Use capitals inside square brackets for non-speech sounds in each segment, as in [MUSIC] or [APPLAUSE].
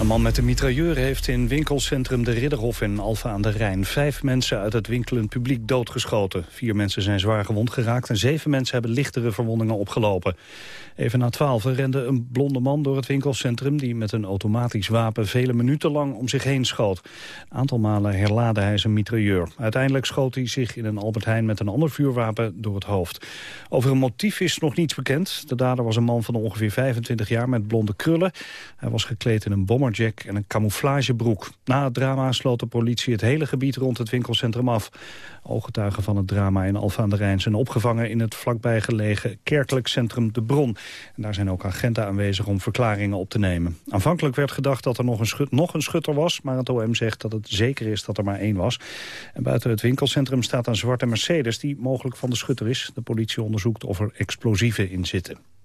Een man met een mitrailleur heeft in winkelcentrum De Ridderhof in Alfa aan de Rijn vijf mensen uit het winkelend publiek doodgeschoten. Vier mensen zijn zwaar gewond geraakt en zeven mensen hebben lichtere verwondingen opgelopen. Even na twaalf rende een blonde man door het winkelcentrum... die met een automatisch wapen vele minuten lang om zich heen schoot. Een aantal malen herlaadde hij zijn mitrailleur. Uiteindelijk schoot hij zich in een Albert Heijn met een ander vuurwapen door het hoofd. Over een motief is nog niets bekend. De dader was een man van ongeveer 25 jaar met blonde krullen. Hij was gekleed in een en een camouflagebroek. Na het drama sloot de politie het hele gebied rond het winkelcentrum af. Ooggetuigen van het drama in Alfa de Rijn zijn opgevangen in het vlakbij gelegen kerkelijk centrum De Bron. En daar zijn ook agenten aanwezig om verklaringen op te nemen. Aanvankelijk werd gedacht dat er nog een, schut, nog een schutter was, maar het OM zegt dat het zeker is dat er maar één was. En buiten het winkelcentrum staat een zwarte Mercedes die mogelijk van de schutter is. De politie onderzoekt of er explosieven in zitten.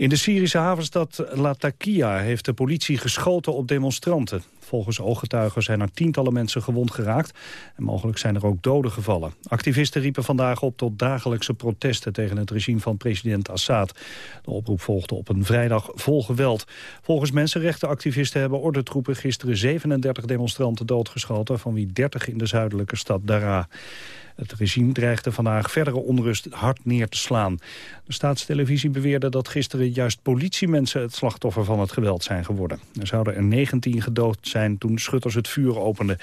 In de Syrische havenstad Latakia heeft de politie geschoten op demonstranten. Volgens ooggetuigen zijn er tientallen mensen gewond geraakt... en mogelijk zijn er ook doden gevallen. Activisten riepen vandaag op tot dagelijkse protesten... tegen het regime van president Assad. De oproep volgde op een vrijdag vol geweld. Volgens mensenrechtenactivisten hebben ordentroepen gisteren 37 demonstranten doodgeschoten... van wie 30 in de zuidelijke stad Daraa. Het regime dreigde vandaag verdere onrust hard neer te slaan. De staatstelevisie beweerde dat gisteren juist politiemensen het slachtoffer van het geweld zijn geworden. Er zouden er 19 gedood zijn toen schutters het vuur openden.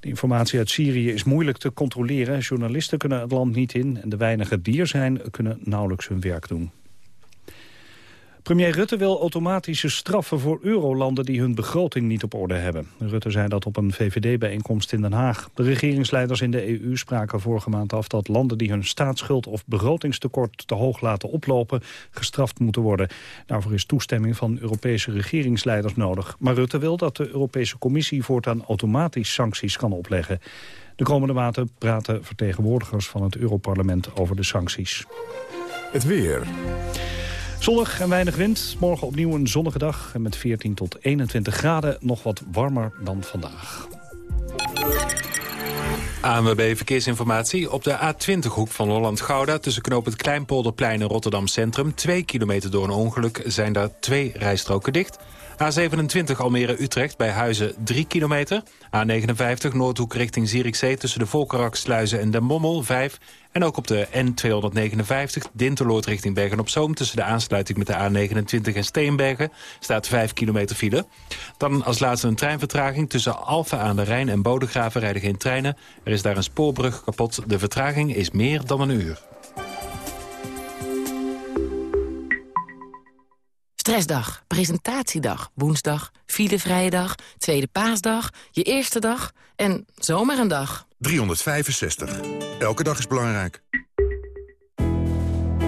De informatie uit Syrië is moeilijk te controleren. Journalisten kunnen het land niet in en de weinigen die er zijn kunnen nauwelijks hun werk doen. Premier Rutte wil automatische straffen voor eurolanden die hun begroting niet op orde hebben. Rutte zei dat op een VVD-bijeenkomst in Den Haag. De regeringsleiders in de EU spraken vorige maand af dat landen die hun staatsschuld of begrotingstekort te hoog laten oplopen gestraft moeten worden. Daarvoor is toestemming van Europese regeringsleiders nodig. Maar Rutte wil dat de Europese Commissie voortaan automatisch sancties kan opleggen. De komende maanden praten vertegenwoordigers van het Europarlement over de sancties. Het weer. Zonnig en weinig wind. Morgen opnieuw een zonnige dag. En met 14 tot 21 graden nog wat warmer dan vandaag. ANWB Verkeersinformatie. Op de A20-hoek van Holland-Gouda... tussen knoop het Kleinpolderplein en Rotterdam Centrum... twee kilometer door een ongeluk zijn daar twee rijstroken dicht... A27 Almere-Utrecht bij Huizen 3 kilometer. A59 Noordhoek richting Zierikzee tussen de Volkeraksluizen en Den Mommel 5. En ook op de N259 Dinterloord richting Bergen-op-Zoom... tussen de aansluiting met de A29 en Steenbergen staat 5 kilometer file. Dan als laatste een treinvertraging tussen Alphen aan de Rijn en Bodegraven rijden geen treinen. Er is daar een spoorbrug kapot. De vertraging is meer dan een uur. Stressdag, presentatiedag, woensdag, filevrije dag, tweede paasdag, je eerste dag en zomaar een dag. 365. Elke dag is belangrijk.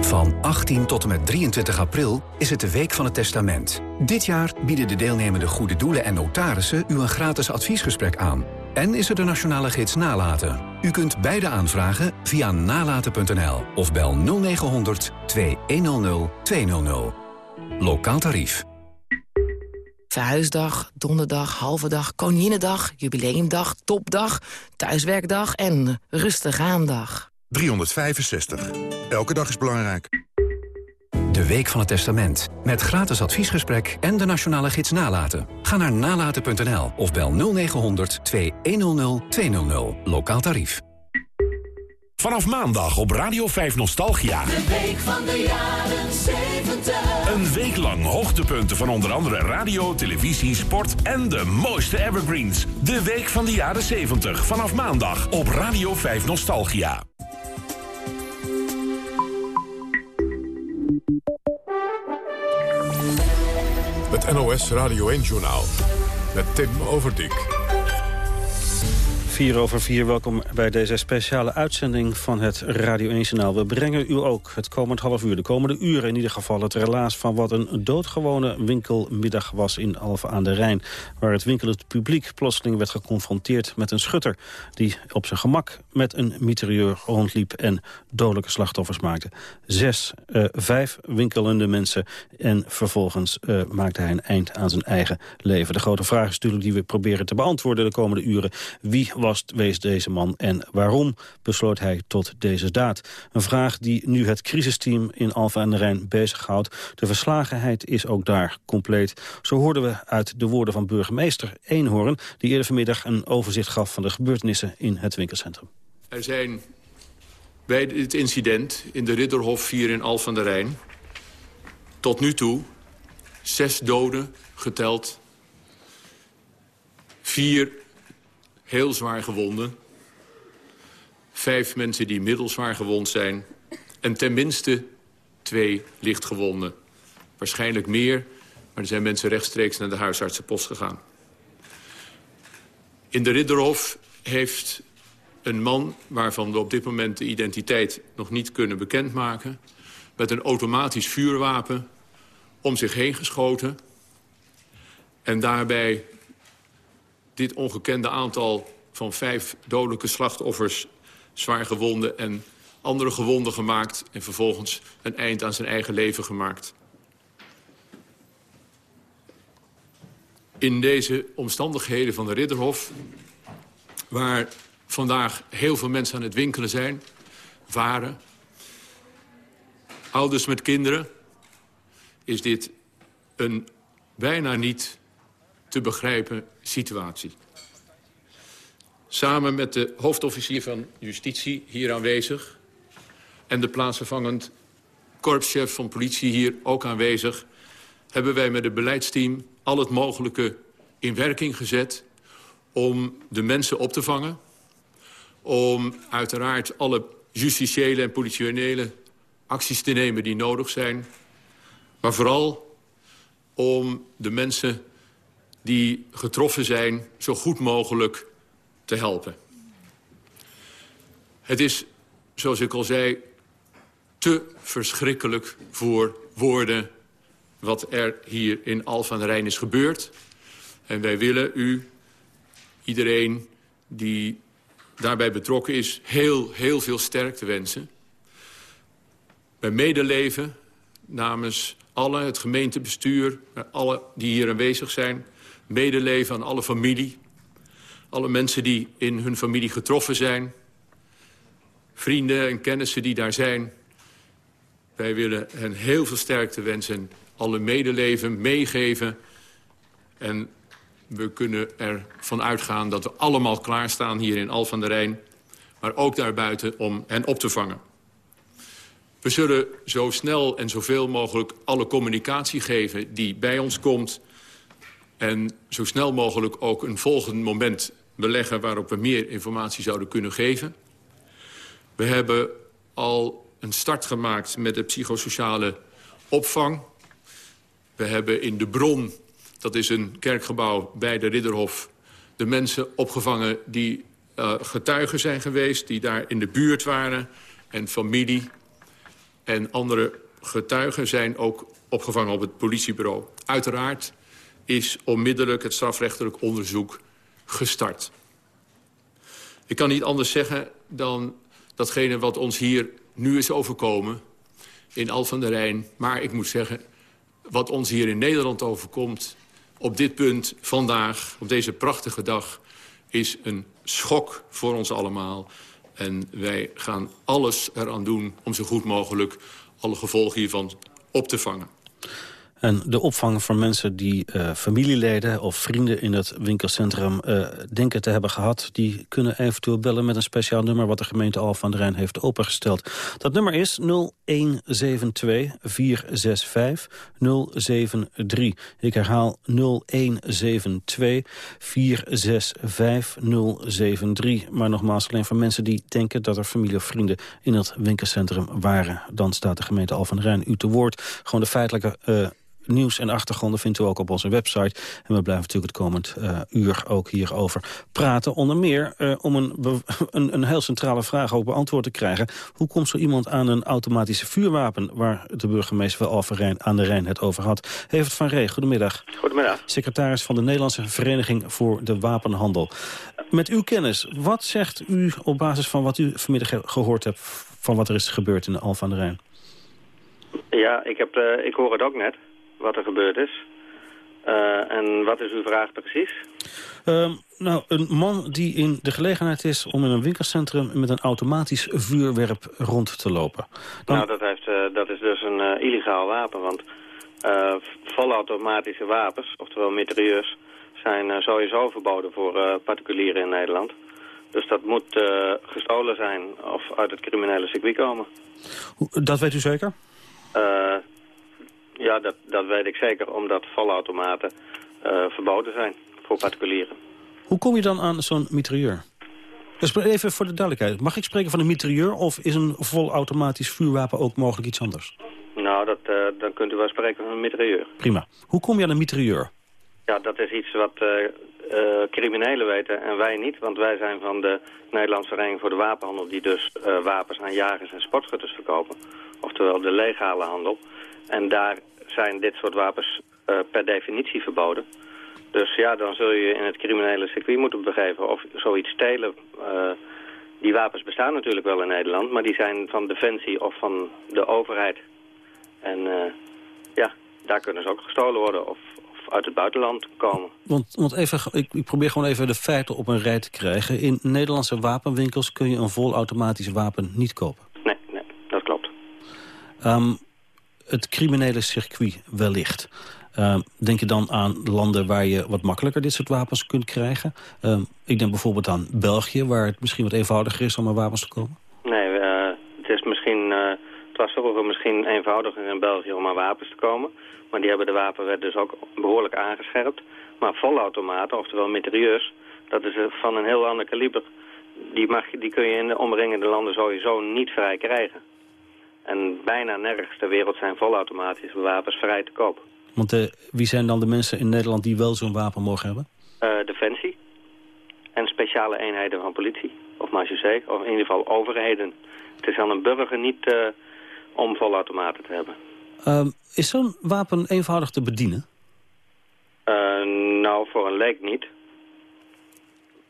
Van 18 tot en met 23 april is het de Week van het Testament. Dit jaar bieden de deelnemende goede doelen en notarissen u een gratis adviesgesprek aan. En is er de nationale gids Nalaten. U kunt beide aanvragen via nalaten.nl of bel 0900 2100 200. Lokaal tarief. Verhuisdag, donderdag, halve dag, koninginnedag, jubileumdag, topdag, thuiswerkdag en rustig aandag. 365. Elke dag is belangrijk. De Week van het Testament. Met gratis adviesgesprek en de nationale gids Nalaten. Ga naar nalaten.nl of bel 0900 2100 200. Lokaal tarief. Vanaf maandag op Radio 5 Nostalgia. De week van de jaren 70. Een week lang hoogtepunten van onder andere radio, televisie, sport en de mooiste evergreens. De week van de jaren 70. Vanaf maandag op Radio 5 Nostalgia. Het NOS Radio 1-journaal. Met Tim Overdijk. 4 over 4, welkom bij deze speciale uitzending van het Radio 1-journaal. We brengen u ook het komend half uur, de komende uren in ieder geval... het relaas van wat een doodgewone winkelmiddag was in Alphen aan de Rijn... waar het winkelend publiek plotseling werd geconfronteerd met een schutter... die op zijn gemak met een mitrailleur rondliep en dodelijke slachtoffers maakte. Zes, uh, vijf winkelende mensen en vervolgens uh, maakte hij een eind aan zijn eigen leven. De grote vraag is natuurlijk die we proberen te beantwoorden de komende uren. Wie was, wees deze man en waarom besloot hij tot deze daad? Een vraag die nu het crisisteam in Alfa aan de Rijn bezighoudt. De verslagenheid is ook daar compleet. Zo hoorden we uit de woorden van burgemeester Eenhoorn... die eerder vanmiddag een overzicht gaf van de gebeurtenissen in het winkelcentrum. Er zijn bij dit incident in de Ridderhof 4 in Alphen aan de Rijn... tot nu toe zes doden geteld. Vier heel zwaar gewonden. Vijf mensen die middelzwaar gewond zijn. En tenminste twee lichtgewonden. Waarschijnlijk meer, maar er zijn mensen rechtstreeks naar de huisartsenpost gegaan. In de Ridderhof heeft een man waarvan we op dit moment de identiteit nog niet kunnen bekendmaken... met een automatisch vuurwapen om zich heen geschoten... en daarbij dit ongekende aantal van vijf dodelijke slachtoffers... zwaar gewonden en andere gewonden gemaakt... en vervolgens een eind aan zijn eigen leven gemaakt. In deze omstandigheden van de Ridderhof... waar vandaag heel veel mensen aan het winkelen zijn, waren... ouders met kinderen, is dit een bijna niet te begrijpen situatie. Samen met de hoofdofficier van justitie hier aanwezig... en de plaatsvervangend korpschef van politie hier ook aanwezig... hebben wij met het beleidsteam al het mogelijke in werking gezet... om de mensen op te vangen om uiteraard alle justitiële en politiële acties te nemen die nodig zijn. Maar vooral om de mensen die getroffen zijn zo goed mogelijk te helpen. Het is, zoals ik al zei, te verschrikkelijk voor woorden... wat er hier in aan de Rijn is gebeurd. En wij willen u, iedereen die daarbij betrokken is... heel, heel veel sterkte wensen. Bij medeleven namens alle, het gemeentebestuur... alle die hier aanwezig zijn... medeleven aan alle familie... alle mensen die in hun familie getroffen zijn... vrienden en kennissen die daar zijn... Wij willen hen heel veel sterkte wensen, alle medeleven meegeven... en we kunnen ervan uitgaan dat we allemaal klaarstaan hier in Al van der Rijn... maar ook daarbuiten om hen op te vangen. We zullen zo snel en zoveel mogelijk alle communicatie geven die bij ons komt... en zo snel mogelijk ook een volgend moment beleggen... waarop we meer informatie zouden kunnen geven. We hebben al een start gemaakt met de psychosociale opvang. We hebben in de bron dat is een kerkgebouw bij de Ridderhof. De mensen opgevangen die uh, getuigen zijn geweest... die daar in de buurt waren. En familie en andere getuigen zijn ook opgevangen op het politiebureau. Uiteraard is onmiddellijk het strafrechtelijk onderzoek gestart. Ik kan niet anders zeggen dan datgene wat ons hier nu is overkomen... in Al van der Rijn. Maar ik moet zeggen, wat ons hier in Nederland overkomt op dit punt vandaag, op deze prachtige dag... is een schok voor ons allemaal. En wij gaan alles eraan doen om zo goed mogelijk... alle gevolgen hiervan op te vangen. En de opvang van mensen die uh, familieleden of vrienden in het winkelcentrum uh, denken te hebben gehad... die kunnen eventueel bellen met een speciaal nummer wat de gemeente Al van der Rijn heeft opengesteld. Dat nummer is 0172 465 073. Ik herhaal 0172 465 073. Maar nogmaals, alleen voor mensen die denken dat er familie of vrienden in het winkelcentrum waren. Dan staat de gemeente Al van der Rijn u te woord. Gewoon de feitelijke... Uh, nieuws en achtergronden vindt u ook op onze website. En we blijven natuurlijk het komend uh, uur ook hierover praten. Onder meer uh, om een, [LAUGHS] een, een, heel centrale vraag ook beantwoord te krijgen. Hoe komt zo iemand aan een automatische vuurwapen... waar de burgemeester van Alphen aan de Rijn het over had? Heeft van Ree, goedemiddag. Goedemiddag. Secretaris van de Nederlandse Vereniging voor de Wapenhandel. Met uw kennis, wat zegt u op basis van wat u vanmiddag gehoord hebt... van wat er is gebeurd in Alphen aan de Rijn? Ja, ik, heb, uh, ik hoor het ook net wat er gebeurd is. en wat is uw vraag precies? Ehm, nou, een man die in de gelegenheid is om in een winkelcentrum met een automatisch vuurwerp rond te lopen. Nou, dat, heeft, dat is dus een illegaal wapen, want volautomatische wapens, oftewel mitrailleurs, zijn sowieso verboden voor particulieren in Nederland. Dus dat moet gestolen zijn of uit het criminele circuit komen. Dat weet u zeker? Ja, dat, dat weet ik zeker, omdat valautomaten uh, verboden zijn voor particulieren. Hoe kom je dan aan zo'n mitrailleur? Dus even voor de duidelijkheid. Mag ik spreken van een mitrailleur of is een volautomatisch vuurwapen ook mogelijk iets anders? Nou, dat, dan kunt u wel spreken van een mitrailleur. Prima. Hoe kom je aan een mitrailleur? Ja, dat is iets wat uh, criminelen weten en wij niet. Want wij zijn van de Nederlandse Vereniging voor de Wapenhandel... die dus wapens aan jagers en sportschutters verkopen. Oftewel de legale handel. En daar zijn dit soort wapens uh, per definitie verboden. Dus ja, dan zul je in het criminele circuit moeten begeven of zoiets stelen. die wapens bestaan natuurlijk wel in Nederland, maar die zijn van Defensie of van de overheid. En ja, daar kunnen ze ook gestolen worden of uit het buitenland komen. Want, want even, ik, ik, probeer gewoon even de feiten op een rij te krijgen. In Nederlandse wapenwinkels kun je een volautomatisch wapen niet kopen. Nee, nee dat klopt. Um, het criminele circuit wellicht. Uh, denk je dan aan landen waar je wat makkelijker dit soort wapens kunt krijgen? Uh, ik denk bijvoorbeeld aan België, waar het misschien wat eenvoudiger is om aan wapens te komen. Nee, uh, het is misschien, eh, het was vroeger misschien eenvoudiger in België om aan wapens te komen. Maar die hebben de wapenwet dus ook behoorlijk aangescherpt. Maar volautomaten, oftewel mitrailleurs, dat is van een heel ander kaliber. Die, mag, die kun je in de omringende landen sowieso niet vrij krijgen. En bijna nergens ter wereld zijn volautomatische wapens vrij te koop. Want uh, wie zijn dan de mensen in Nederland die wel zo'n wapen mogen hebben? Uh, Defensie. En speciale eenheden van politie. Of marechaussee. Of in ieder geval overheden. Het is aan een burger niet uh, om volautomaten te hebben. Um, is zo'n wapen eenvoudig te bedienen? Nou, voor een leek niet.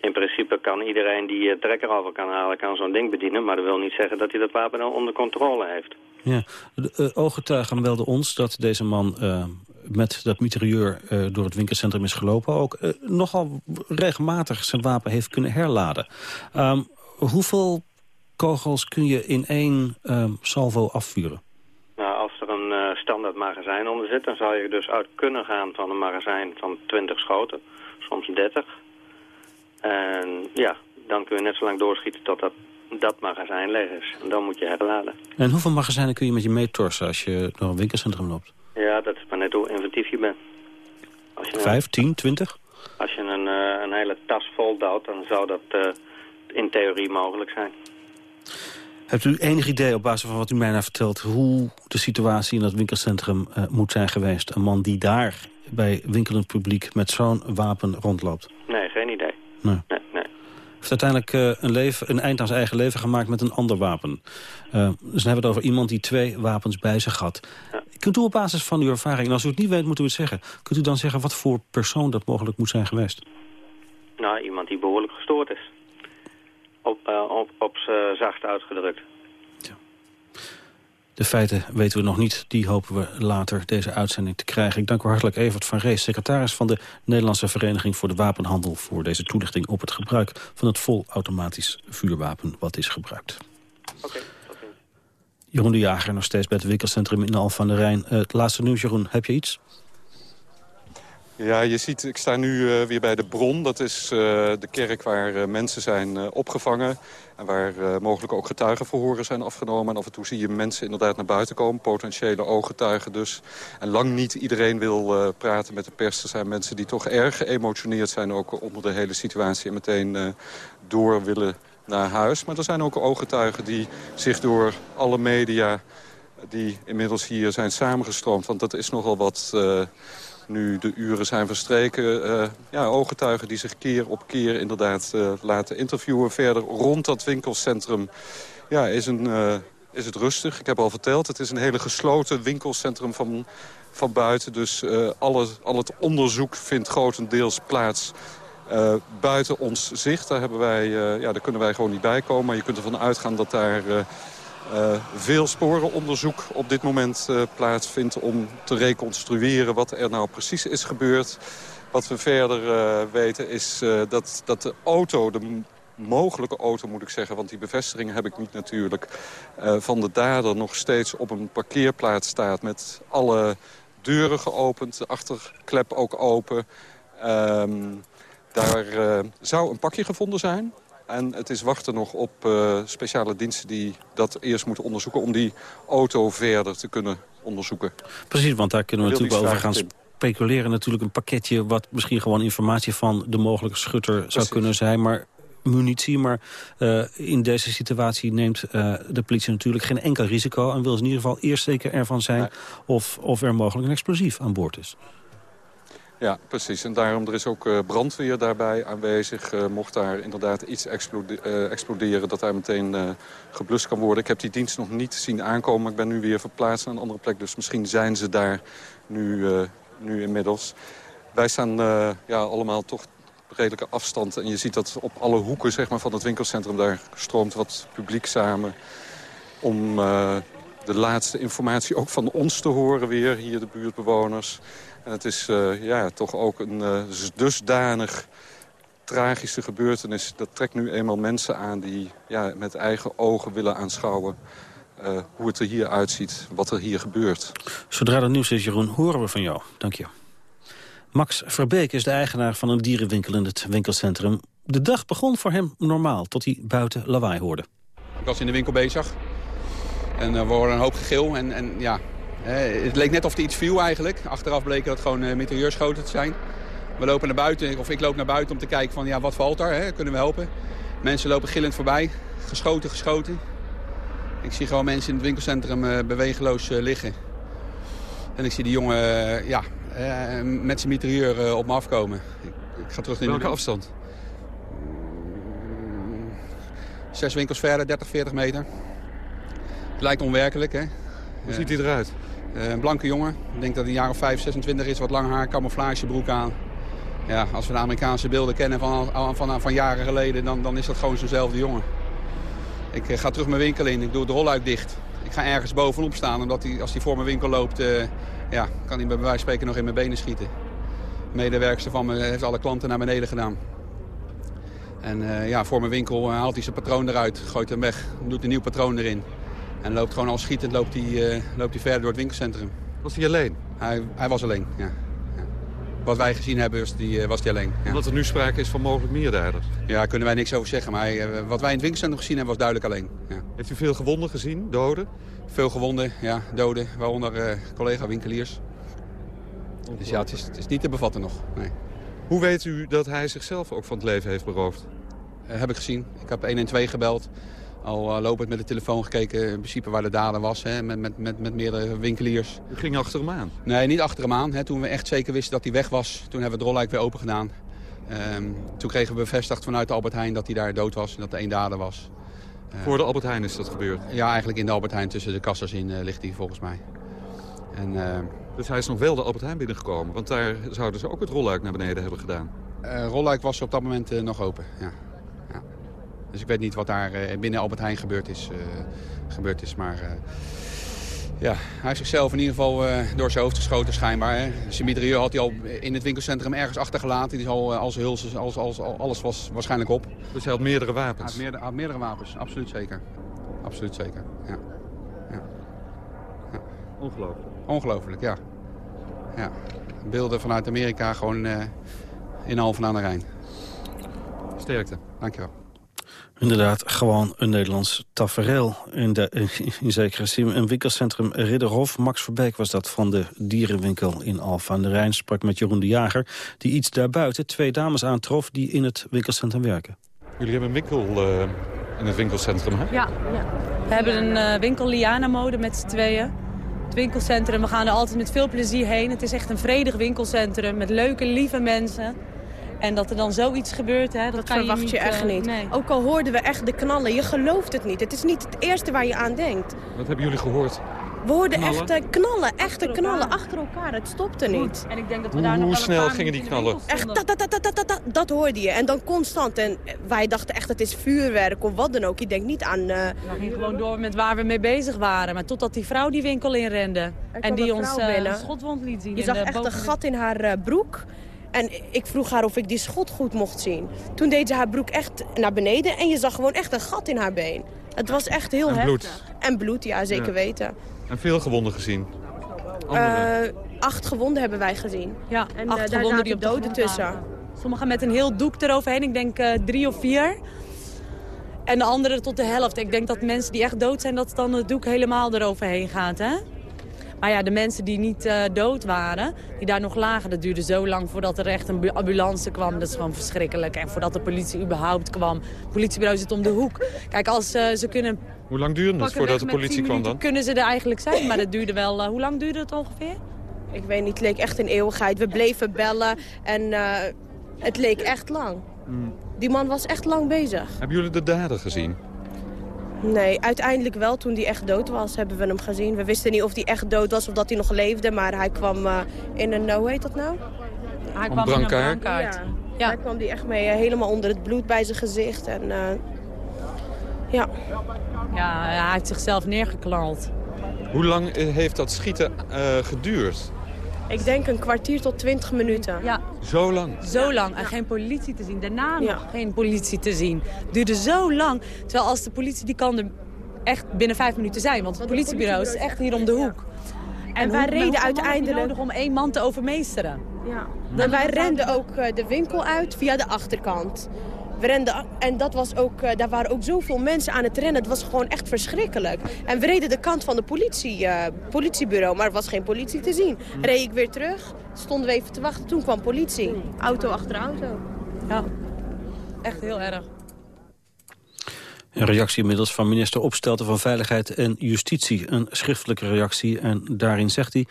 In principe kan iedereen die uh, trekker over kan halen, kan zo'n ding bedienen. Maar dat wil niet zeggen dat hij dat wapen dan onder controle heeft. Ja, de uh, ooggetuigen melden ons dat deze man met dat mitrailleur door het winkelcentrum is gelopen. Ook nogal regelmatig zijn wapen heeft kunnen herladen. Um, hoeveel kogels kun je in één um, salvo afvuren? standaard magazijn onder zit... dan zou je dus uit kunnen gaan van een magazijn van 20 schoten, soms 30. En ja, dan kun je net zo lang doorschieten tot dat, dat magazijn leeg is. En dan moet je herladen. En hoeveel magazijnen kun je met je meetorsen als je door een winkelcentrum loopt? Ja, dat is maar net hoe inventief je bent. Als je Vijf, tien, twintig? Als je een, uh, een hele tas vol duwt, dan zou dat uh, in theorie mogelijk zijn. Hebt u enig idee op basis van wat u mij nou vertelt... hoe de situatie in dat winkelcentrum uh, moet zijn geweest? Een man die daar bij winkelend publiek met zo'n wapen rondloopt? Nee, geen idee. Nee. nee, nee. heeft uiteindelijk uh, een, leven, een eind aan zijn eigen leven gemaakt met een ander wapen. Uh, dus dan hebben we het over iemand die twee wapens bij zich had. Ja. Kunt u op basis van uw ervaring, en als u het niet weet moet u het zeggen... kunt u dan zeggen wat voor persoon dat mogelijk moet zijn geweest? Nou, iemand die behoorlijk gestoord is op, uh, op, op zacht uitgedrukt. De feiten weten we nog niet. Die hopen we later deze uitzending te krijgen. Ik dank u hartelijk Evert van Rees, secretaris van de Nederlandse Vereniging voor de Wapenhandel... voor deze toelichting op het gebruik van het volautomatisch vuurwapen wat is gebruikt. Oké. Okay. Jeroen de Jager, nog steeds bij het winkelcentrum in Alphen aan de Rijn. Uh, het laatste nieuws, Jeroen, heb je iets? Ja, je ziet, ik sta nu uh, weer bij de Bron. Dat is uh, de kerk waar uh, mensen zijn opgevangen. En waar mogelijk ook getuigenverhoren zijn afgenomen. En af en toe zie je mensen inderdaad naar buiten komen. Potentiële ooggetuigen dus. En lang niet iedereen wil praten met de pers. Er zijn mensen die toch erg geëmotioneerd zijn ook onder de hele situatie. En meteen door willen naar huis. Maar er zijn ook ooggetuigen die zich door alle media... die inmiddels hier zijn samengestroomd. Want dat is nogal wat nu de uren zijn verstreken. Uh, ja, ooggetuigen die zich keer op keer inderdaad uh, laten interviewen. Verder rond dat winkelcentrum ja, is, een, uh, is het rustig. Ik heb al verteld, het is een hele gesloten winkelcentrum van, van buiten. Dus alle, al het onderzoek vindt grotendeels plaats buiten ons zicht. Daar, wij, ja, daar kunnen wij gewoon niet bij komen. Maar je kunt ervan uitgaan dat daar veel sporenonderzoek op dit moment uh, plaatsvindt... om te reconstrueren wat er nou precies is gebeurd. Wat we verder uh, weten is dat, dat de auto, de mogelijke auto moet ik zeggen... want die bevestiging heb ik niet natuurlijk... van de dader nog steeds op een parkeerplaats staat... met alle deuren geopend, de achterklep ook open... Um, daar zou een pakje gevonden zijn. En het is wachten nog op uh, speciale diensten die dat eerst moeten onderzoeken... om die auto verder te kunnen onderzoeken. Precies, want daar kunnen we natuurlijk over gaan speculeren. Natuurlijk een pakketje wat misschien gewoon informatie van de mogelijke schutter Precies. zou kunnen zijn. Maar munitie, maar uh, in deze situatie neemt uh, de politie natuurlijk geen enkel risico... en wil in ieder geval eerst zeker ervan zijn nee. of, of er mogelijk een explosief aan boord is. Ja, precies. En daarom er is ook uh, brandweer daarbij aanwezig. Uh, mocht daar inderdaad iets uh, exploderen, dat daar meteen geblust kan worden. Ik heb die dienst nog niet zien aankomen, ik ben nu weer verplaatst naar een andere plek. Dus misschien zijn ze daar nu, nu inmiddels. Wij staan ja, allemaal toch redelijke afstand. En je ziet dat op alle hoeken zeg maar, van het winkelcentrum... daar stroomt wat publiek samen om de laatste informatie ook van ons te horen weer. Hier de buurtbewoners. En het is uh, ja, toch ook een uh, dusdanig tragische gebeurtenis. Dat trekt nu eenmaal mensen aan die ja, met eigen ogen willen aanschouwen... Uh, hoe het er hier uitziet, wat er hier gebeurt. Zodra er nieuws is, Jeroen, horen we van jou. Dank je. Max Verbeek is de eigenaar van een dierenwinkel in het winkelcentrum. De dag begon voor hem normaal, tot hij buiten lawaai hoorde. Ik was in de winkel bezig en we hoorden een hoop gegil. En, en ja, eh, het leek net of er iets viel eigenlijk. Achteraf bleken dat gewoon uh, te zijn. We lopen naar buiten, of ik loop naar buiten om te kijken van ja, wat valt daar, hè? kunnen we helpen? Mensen lopen gillend voorbij, geschoten, geschoten. Ik zie gewoon mensen in het winkelcentrum uh, bewegeloos uh, liggen. En ik zie die jongen uh, ja, met zijn mitrailleur op me afkomen. Ik, ik ga terug naar Welke afstand? Zes winkels verder, 30, 40 meter. Het lijkt onwerkelijk, hè? Hoe ziet hij eruit? Uh, een blanke jongen. Ik denk dat hij een jaar of 5, 26 is. Wat lang haar, camouflagebroek aan. Ja, als we de Amerikaanse beelden kennen van, van, van jaren geleden... Dan, dan is dat gewoon zo'nzelfde jongen. Ik uh, ga terug mijn winkel in. Ik doe de rolluik dicht. Ik ga ergens bovenop staan. Omdat hij, als hij voor mijn winkel loopt... Uh, ja, kan hij bij wijze van spreken nog in mijn benen schieten. De medewerkster van me heeft alle klanten naar beneden gedaan. En ja, voor mijn winkel haalt hij zijn patroon eruit. Gooit hem weg. Doet een nieuw patroon erin. En loopt gewoon al schietend loopt hij, uh, loopt hij verder door het winkelcentrum. Was hij alleen? Hij, hij was alleen, ja. ja. Wat wij gezien hebben was hij, uh, was hij alleen. Ja. Omdat er nu sprake is van mogelijk meerdadigers? Ja, daar kunnen wij niks over zeggen. Maar hij, uh, wat wij in het winkelcentrum gezien hebben was duidelijk alleen. Ja. Heeft u veel gewonden gezien, doden? Veel gewonden, ja, doden. Waaronder collega-winkeliers. Dus ja, het is, het is niet te bevatten nog, nee. Hoe weet u dat hij zichzelf ook van het leven heeft beroofd? heb ik gezien. Ik heb 112 gebeld. Al uh, lopend met de telefoon gekeken in principe waar de dader was. Hè, met, met, met, met meerdere winkeliers. U ging achter hem aan? Nee, niet achter hem aan. Hè. Toen we echt zeker wisten dat hij weg was, toen hebben we het rolluik weer open gedaan. Um, toen kregen we bevestigd vanuit de Albert Heijn dat hij daar dood was en dat er één dader was. Voor de Albert Heijn is dat gebeurd? Ja, eigenlijk in de Albert Heijn tussen de kassas in uh, ligt hij volgens mij. En, uh, dus hij is nog wel de Albert Heijn binnengekomen? Want daar zouden ze ook het rolluik naar beneden hebben gedaan? Uh, rolluik was op dat moment nog open, ja. Dus ik weet niet wat daar eh, binnen Albert Heijn gebeurd is. Eh, gebeurd is maar eh, ja, hij heeft zichzelf in ieder geval door zijn hoofd geschoten schijnbaar. Hè. Zijn mitrailleur had hij al in het winkelcentrum ergens achtergelaten. Die al als hulses, als, als, alles was waarschijnlijk op. Dus hij had meerdere wapens? Hij had meerdere, had meerdere wapens, absoluut zeker. Absoluut zeker, ja. ja. ja. Ongelooflijk? Ongelooflijk, ja. ja. Beelden vanuit Amerika gewoon uh, in Alphen aan de Rijn. Sterkte. Dankjewel. Inderdaad, gewoon een Nederlands tafereel. In, de, in zekere zin een winkelcentrum Ridderhof. Max Verbeek was dat van de dierenwinkel in Alphen aan de Rijn. Sprak met Jeroen de Jager, die iets daarbuiten twee dames aantrof... die in het winkelcentrum werken. Jullie hebben een winkel uh, in het winkelcentrum, hè? Ja, ja. we hebben een uh, winkel Liana-mode met z'n tweeën. Het winkelcentrum, we gaan er altijd met veel plezier heen. Het is echt een vredig winkelcentrum met leuke, lieve mensen... En dat er dan zoiets gebeurt, hè, dat, verwacht je, je echt uh, niet. Nee. Ook al hoorden we echt de knallen, je gelooft het niet. Het is niet het eerste waar je aan denkt. Wat hebben jullie gehoord? We hoorden echt eh, knallen, echte knallen achter elkaar. Het stopte niet. En ik denk dat we Hoe, daar nog hoe snel gingen die knallen? Echt, dat, dat, dat, dat, dat, dat, dat hoorde je. En dan constant. En wij dachten echt, het is vuurwerk of wat dan ook. Je denkt niet aan... eh, We gingen gewoon door met waar we mee bezig waren. Maar totdat die vrouw die winkel inrende. En die ons eh, een schotwond liet zien. Je zag de echt een gat in haar eh, broek. En ik vroeg haar of ik die schot goed mocht zien. Toen deed ze haar broek echt naar beneden en je zag gewoon echt een gat in haar been. Het was echt heel En heftig. bloed. En bloed, ja, zeker Ja. weten. En veel gewonden gezien. Eh, acht gewonden hebben wij gezien. Ja, En acht eh, gewonden die zaten op de doden tussen. Sommigen met een heel doek eroverheen. Ik denk eh, drie of vier. En de anderen tot de helft. Ik denk dat mensen die echt dood zijn, dat dan het doek helemaal eroverheen gaat. Hè? Maar ja, de mensen die niet eh, dood waren, die daar nog lagen... dat duurde zo lang voordat er echt een bu- ambulance kwam. Dat is gewoon verschrikkelijk. En voordat de politie überhaupt kwam. Het politiebureau zit om de hoek. Kijk, als eh, ze kunnen Hoe lang duurde het voordat de politie 10 kwam dan? kunnen ze er eigenlijk zijn. Maar dat duurde wel... eh, hoe lang duurde het ongeveer? Ik weet niet, het leek echt een eeuwigheid. We bleven bellen en eh, het leek echt lang. Hmm. Die man was echt lang bezig. Hebben jullie de dader gezien? Nee, uiteindelijk wel. Toen hij echt dood was, hebben we hem gezien. We wisten niet of hij echt dood was of dat hij nog leefde. Maar hij kwam eh, in een, hoe heet dat nou? Hij kwam in een brancard? Ja. Hij kwam die echt mee, eh, helemaal onder het bloed bij zijn gezicht. En, eh, ja. Ja, hij heeft zichzelf neergeknald. Hoe lang heeft dat schieten eh, geduurd? Ik denk een kwartier tot twintig minuten. Ja, Zo lang? zo lang. En geen politie te zien. Daarna Ja. nog geen politie te zien. Het duurde zo lang. Terwijl als de politie, die kan er echt binnen vijf minuten zijn. Want het politiebureau is echt hier om de hoek. En, wij hoe- reden uiteindelijk- nodig om één man te overmeesteren. Ja. En wij renden ook eh, de winkel uit via de achterkant. We renden, en dat was ook, eh, daar waren ook zoveel mensen aan het rennen. Het was gewoon echt verschrikkelijk. En we reden de kant van de politie, eh, politiebureau, maar er was geen politie te zien. Reed ik weer terug, stonden we even te wachten. Toen kwam politie. Auto achter auto. Ja, echt heel erg. Een reactie inmiddels van minister Opstelten van Veiligheid en Justitie. Een schriftelijke reactie en daarin zegt hij...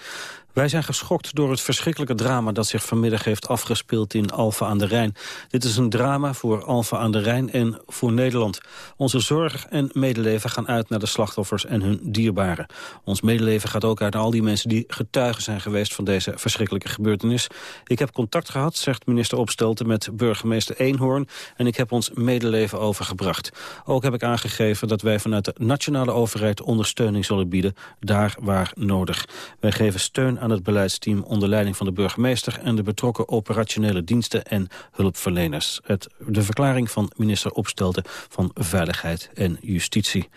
Wij zijn geschokt door het verschrikkelijke drama dat zich vanmiddag heeft afgespeeld in Alphen aan de Rijn. Dit is een drama voor Alphen aan de Rijn en voor Nederland. Onze zorg en medeleven gaan uit naar de slachtoffers en hun dierbaren. Ons medeleven gaat ook uit naar al die mensen die getuigen zijn geweest van deze verschrikkelijke gebeurtenis. Ik heb contact gehad, zegt minister Opstelten, met burgemeester Eenhoorn en ik heb ons medeleven overgebracht. Ook heb ik aangegeven dat wij vanuit de nationale overheid ondersteuning zullen bieden, daar waar nodig. Wij geven steun aan het beleidsteam onder leiding van de burgemeester en de betrokken operationele diensten en hulpverleners. Het, de verklaring van minister Opstelten van Veiligheid en Justitie.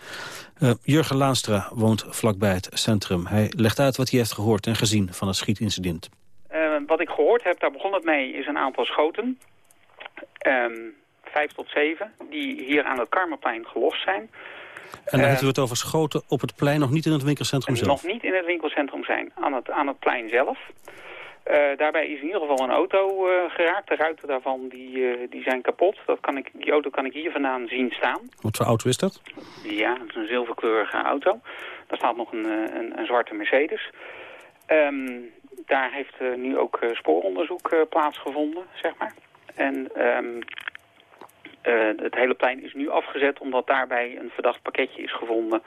Uh, Jurgen Laanstra woont vlakbij het centrum. Hij legt uit wat hij heeft gehoord en gezien van het schietincident. Uh, wat ik gehoord heb, daar begon het mee, is een aantal schoten. Um, vijf tot zeven, die hier aan het Karmerplein gelost zijn. En dan heeft u het over schoten op het plein, nog niet in het winkelcentrum zelf? Nog niet in het winkelcentrum zijn, aan het, aan het plein zelf. Uh, daarbij is in ieder geval een auto uh, geraakt. De ruiten daarvan die, uh, die zijn kapot. Dat kan ik, die auto kan ik hier vandaan zien staan. Wat voor auto is dat? Ja, het is een zilverkleurige auto. Daar staat nog een, een, een zwarte Mercedes. Um, daar heeft nu ook spooronderzoek plaatsgevonden, zeg maar. En um, het hele plein is nu afgezet omdat daarbij een verdacht pakketje is gevonden.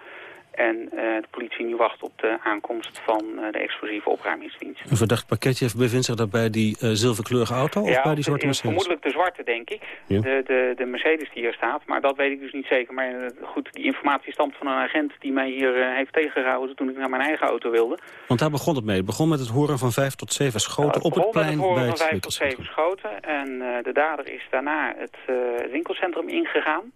En uh, de politie nu wacht op de aankomst van uh, de explosieve opruimingsdienst. Een verdacht pakketje bevindt zich dat bij die zilverkleurige auto ja, of bij die zwarte Mercedes? vermoedelijk de zwarte, denk ik. Ja. De, de, de Mercedes die hier staat, maar dat weet ik dus niet zeker. Maar goed, die informatie stamt van een agent die mij hier heeft tegengehouden toen ik naar mijn eigen auto wilde. Want daar begon het mee. Het begon met het horen van vijf tot zeven schoten op het plein het bij het van vijf tot zeven schoten. En de dader is daarna het winkelcentrum ingegaan.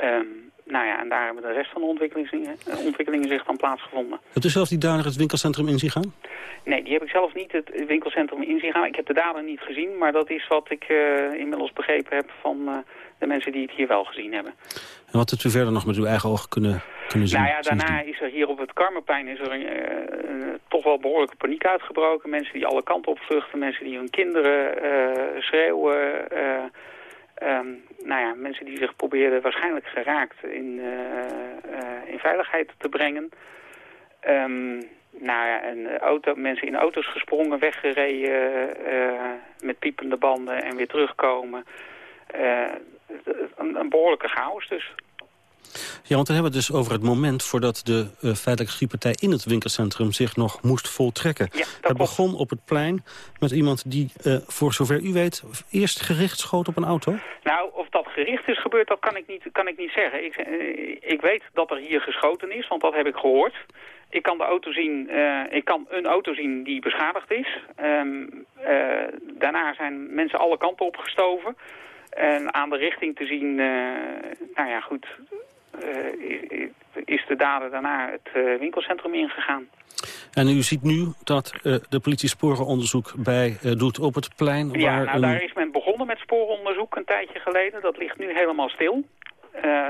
Um, nou ja, en daar hebben de rest van de ontwikkelingen, ontwikkelingen zich dan plaatsgevonden. Hebt u zelf die dader het winkelcentrum in zien gaan? Nee, die heb ik zelf niet het winkelcentrum in zien gaan. Ik heb de dader niet gezien, maar dat is wat ik uh, inmiddels begrepen heb van uh, de mensen die het hier wel gezien hebben. En wat hebt u verder nog met uw eigen ogen kunnen, kunnen zien? Nou ja, daarna is er hier op het Karmerplein is er uh, toch wel behoorlijke paniek uitgebroken. Mensen die alle kanten op vluchten, mensen die hun kinderen schreeuwen... Um, nou ja, mensen die zich probeerden waarschijnlijk geraakt in, uh, uh, in veiligheid te brengen. Um, nou ja, en auto, mensen in auto's gesprongen, weggereden uh, met piepende banden en weer terugkomen. Een, een, behoorlijke chaos dus. Ja, want dan hebben we het dus over het moment voordat de uh, feitelijke schietpartij in het winkelcentrum zich nog moest voltrekken. Ja, het begon op het plein met iemand die, uh, voor zover u weet, eerst gericht schoot op een auto? Nou, of dat gericht is gebeurd, dat kan ik niet, kan ik niet zeggen. Ik, uh, ik weet dat er hier geschoten is, want dat heb ik gehoord. Ik kan de auto zien, ik kan een auto zien die beschadigd is. Um, daarna zijn mensen alle kanten opgestoven. En aan de richting te zien, nou ja, goed, is de dader daarna het uh, winkelcentrum ingegaan. En u ziet nu dat uh, de politie sporenonderzoek bij doet op het plein? Ja, waar nou, een... daar is men begonnen met sporenonderzoek een tijdje geleden. Dat ligt nu helemaal stil.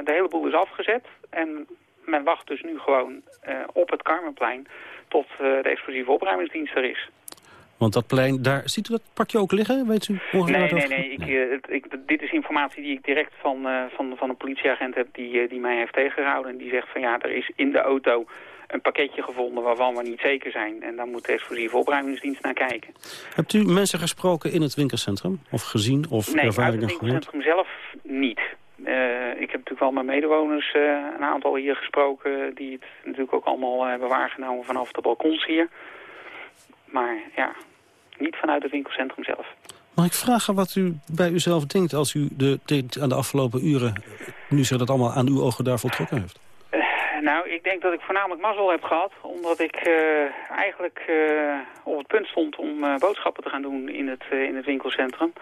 de hele boel is afgezet. En men wacht dus nu gewoon op het Karmenplein tot de explosieve opruimingsdienst er is. Want dat plein, daar ziet u dat pakje ook liggen? Weet u nee, nee, nee, nee. Ik, het, ik, dit is informatie die ik direct van, uh, van, van een politieagent heb die, uh, die mij heeft tegengehouden. En die zegt van ja, er is in de auto een pakketje gevonden waarvan we niet zeker zijn. En daar moet de explosieve opruimingsdienst naar kijken. Hebt u mensen gesproken in het winkelcentrum? Of gezien of nee, ervaringen gehoord? Nee, het winkelcentrum zelf niet. ik heb natuurlijk wel met medewoners een aantal hier gesproken... die het natuurlijk ook allemaal hebben waargenomen vanaf de balkons hier... Maar ja, niet vanuit het winkelcentrum zelf. Mag ik vragen wat u bij uzelf denkt als u de, de, aan de afgelopen uren... nu zich dat allemaal aan uw ogen daar voltrokken heeft? Uh, nou, ik denk dat ik voornamelijk mazzel heb gehad. Omdat ik uh, eigenlijk uh, op het punt stond om boodschappen te gaan doen in het, in het winkelcentrum.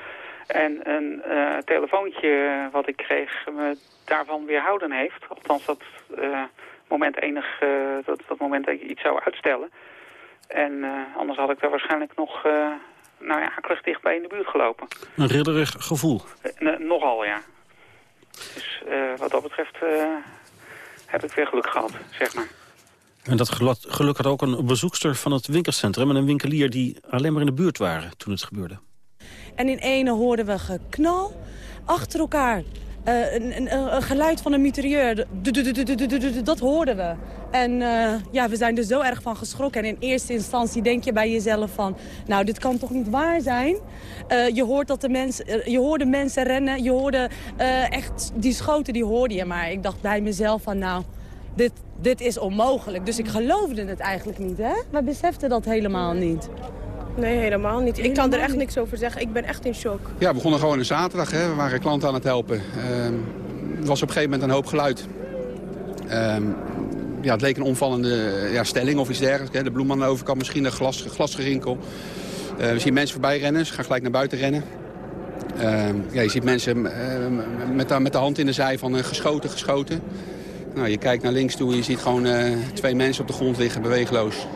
En een telefoontje wat ik kreeg me daarvan weerhouden heeft. Althans, dat moment enig, dat, dat moment dat ik iets zou uitstellen. En uh, anders had ik daar waarschijnlijk nog, uh, nou ja, akelig dichtbij in de buurt gelopen. Een ridderig gevoel? Uh, nogal, ja. Dus wat dat betreft heb ik weer geluk gehad, zeg maar. En dat geluk had ook een bezoekster van het winkelcentrum... en een winkelier die alleen maar in de buurt waren toen het gebeurde. En in ene hoorden we geknal achter elkaar. Uh, een, geluid van een mitrailleur. Dat hoorden we. En uh, ja, we zijn er zo erg van geschrokken. En in eerste instantie denk je bij jezelf van... nou, dit kan toch niet waar zijn? Uh, je, hoort dat de mensen, je hoorde mensen rennen. Je hoorde echt... Die schoten, die hoorde je. Maar ik dacht bij mezelf van... nou, dit, dit is onmogelijk. Dus ik geloofde het eigenlijk niet, hè? We beseften dat helemaal niet. Nee, helemaal niet. Ik kan er echt niks over zeggen. Ik ben echt in shock. Ja, we begonnen gewoon een zaterdag. Hè. We waren klanten aan het helpen. Uh, er was op een gegeven moment een hoop geluid. Uh, ja, het leek een omvallende ja, stelling of iets dergelijks. Hè. De bloem aan de overkant, misschien een glas, glasgerinkel. Uh, we zien mensen voorbij rennen. Ze gaan gelijk naar buiten rennen. Ehm, ja, je ziet mensen met, de, met de hand in de zij van eh, geschoten, geschoten. Nou, je kijkt naar links toe en je ziet gewoon eh, twee mensen op de grond liggen, beweegloos.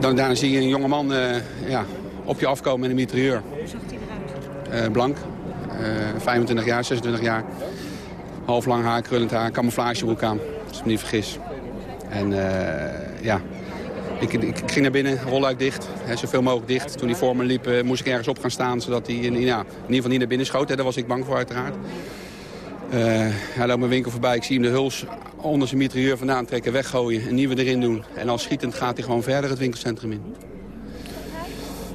Dan, daarna zie je een jongeman uh, ja, op je afkomen met een mitrailleur. Hoe zag hij eruit? Uh, blank, uh, eh, 25 jaar, 26 jaar. Half lang haar, krullend haar, camouflagebroek aan, als ik me niet vergis. En ja, ik, ik, ik, ging naar binnen, rolluik dicht, hè, zoveel mogelijk dicht. Toen hij voor me liep, moest ik ergens op gaan staan, zodat hij in, ja, in ieder geval niet naar binnen schoot. Hè. Daar was ik bang voor uiteraard. Uh, hij loopt mijn winkel voorbij. Ik zie hem de huls onder zijn mitrailleur vandaan trekken, weggooien. Een nieuwe erin doen. En al schietend gaat hij gewoon verder het winkelcentrum in.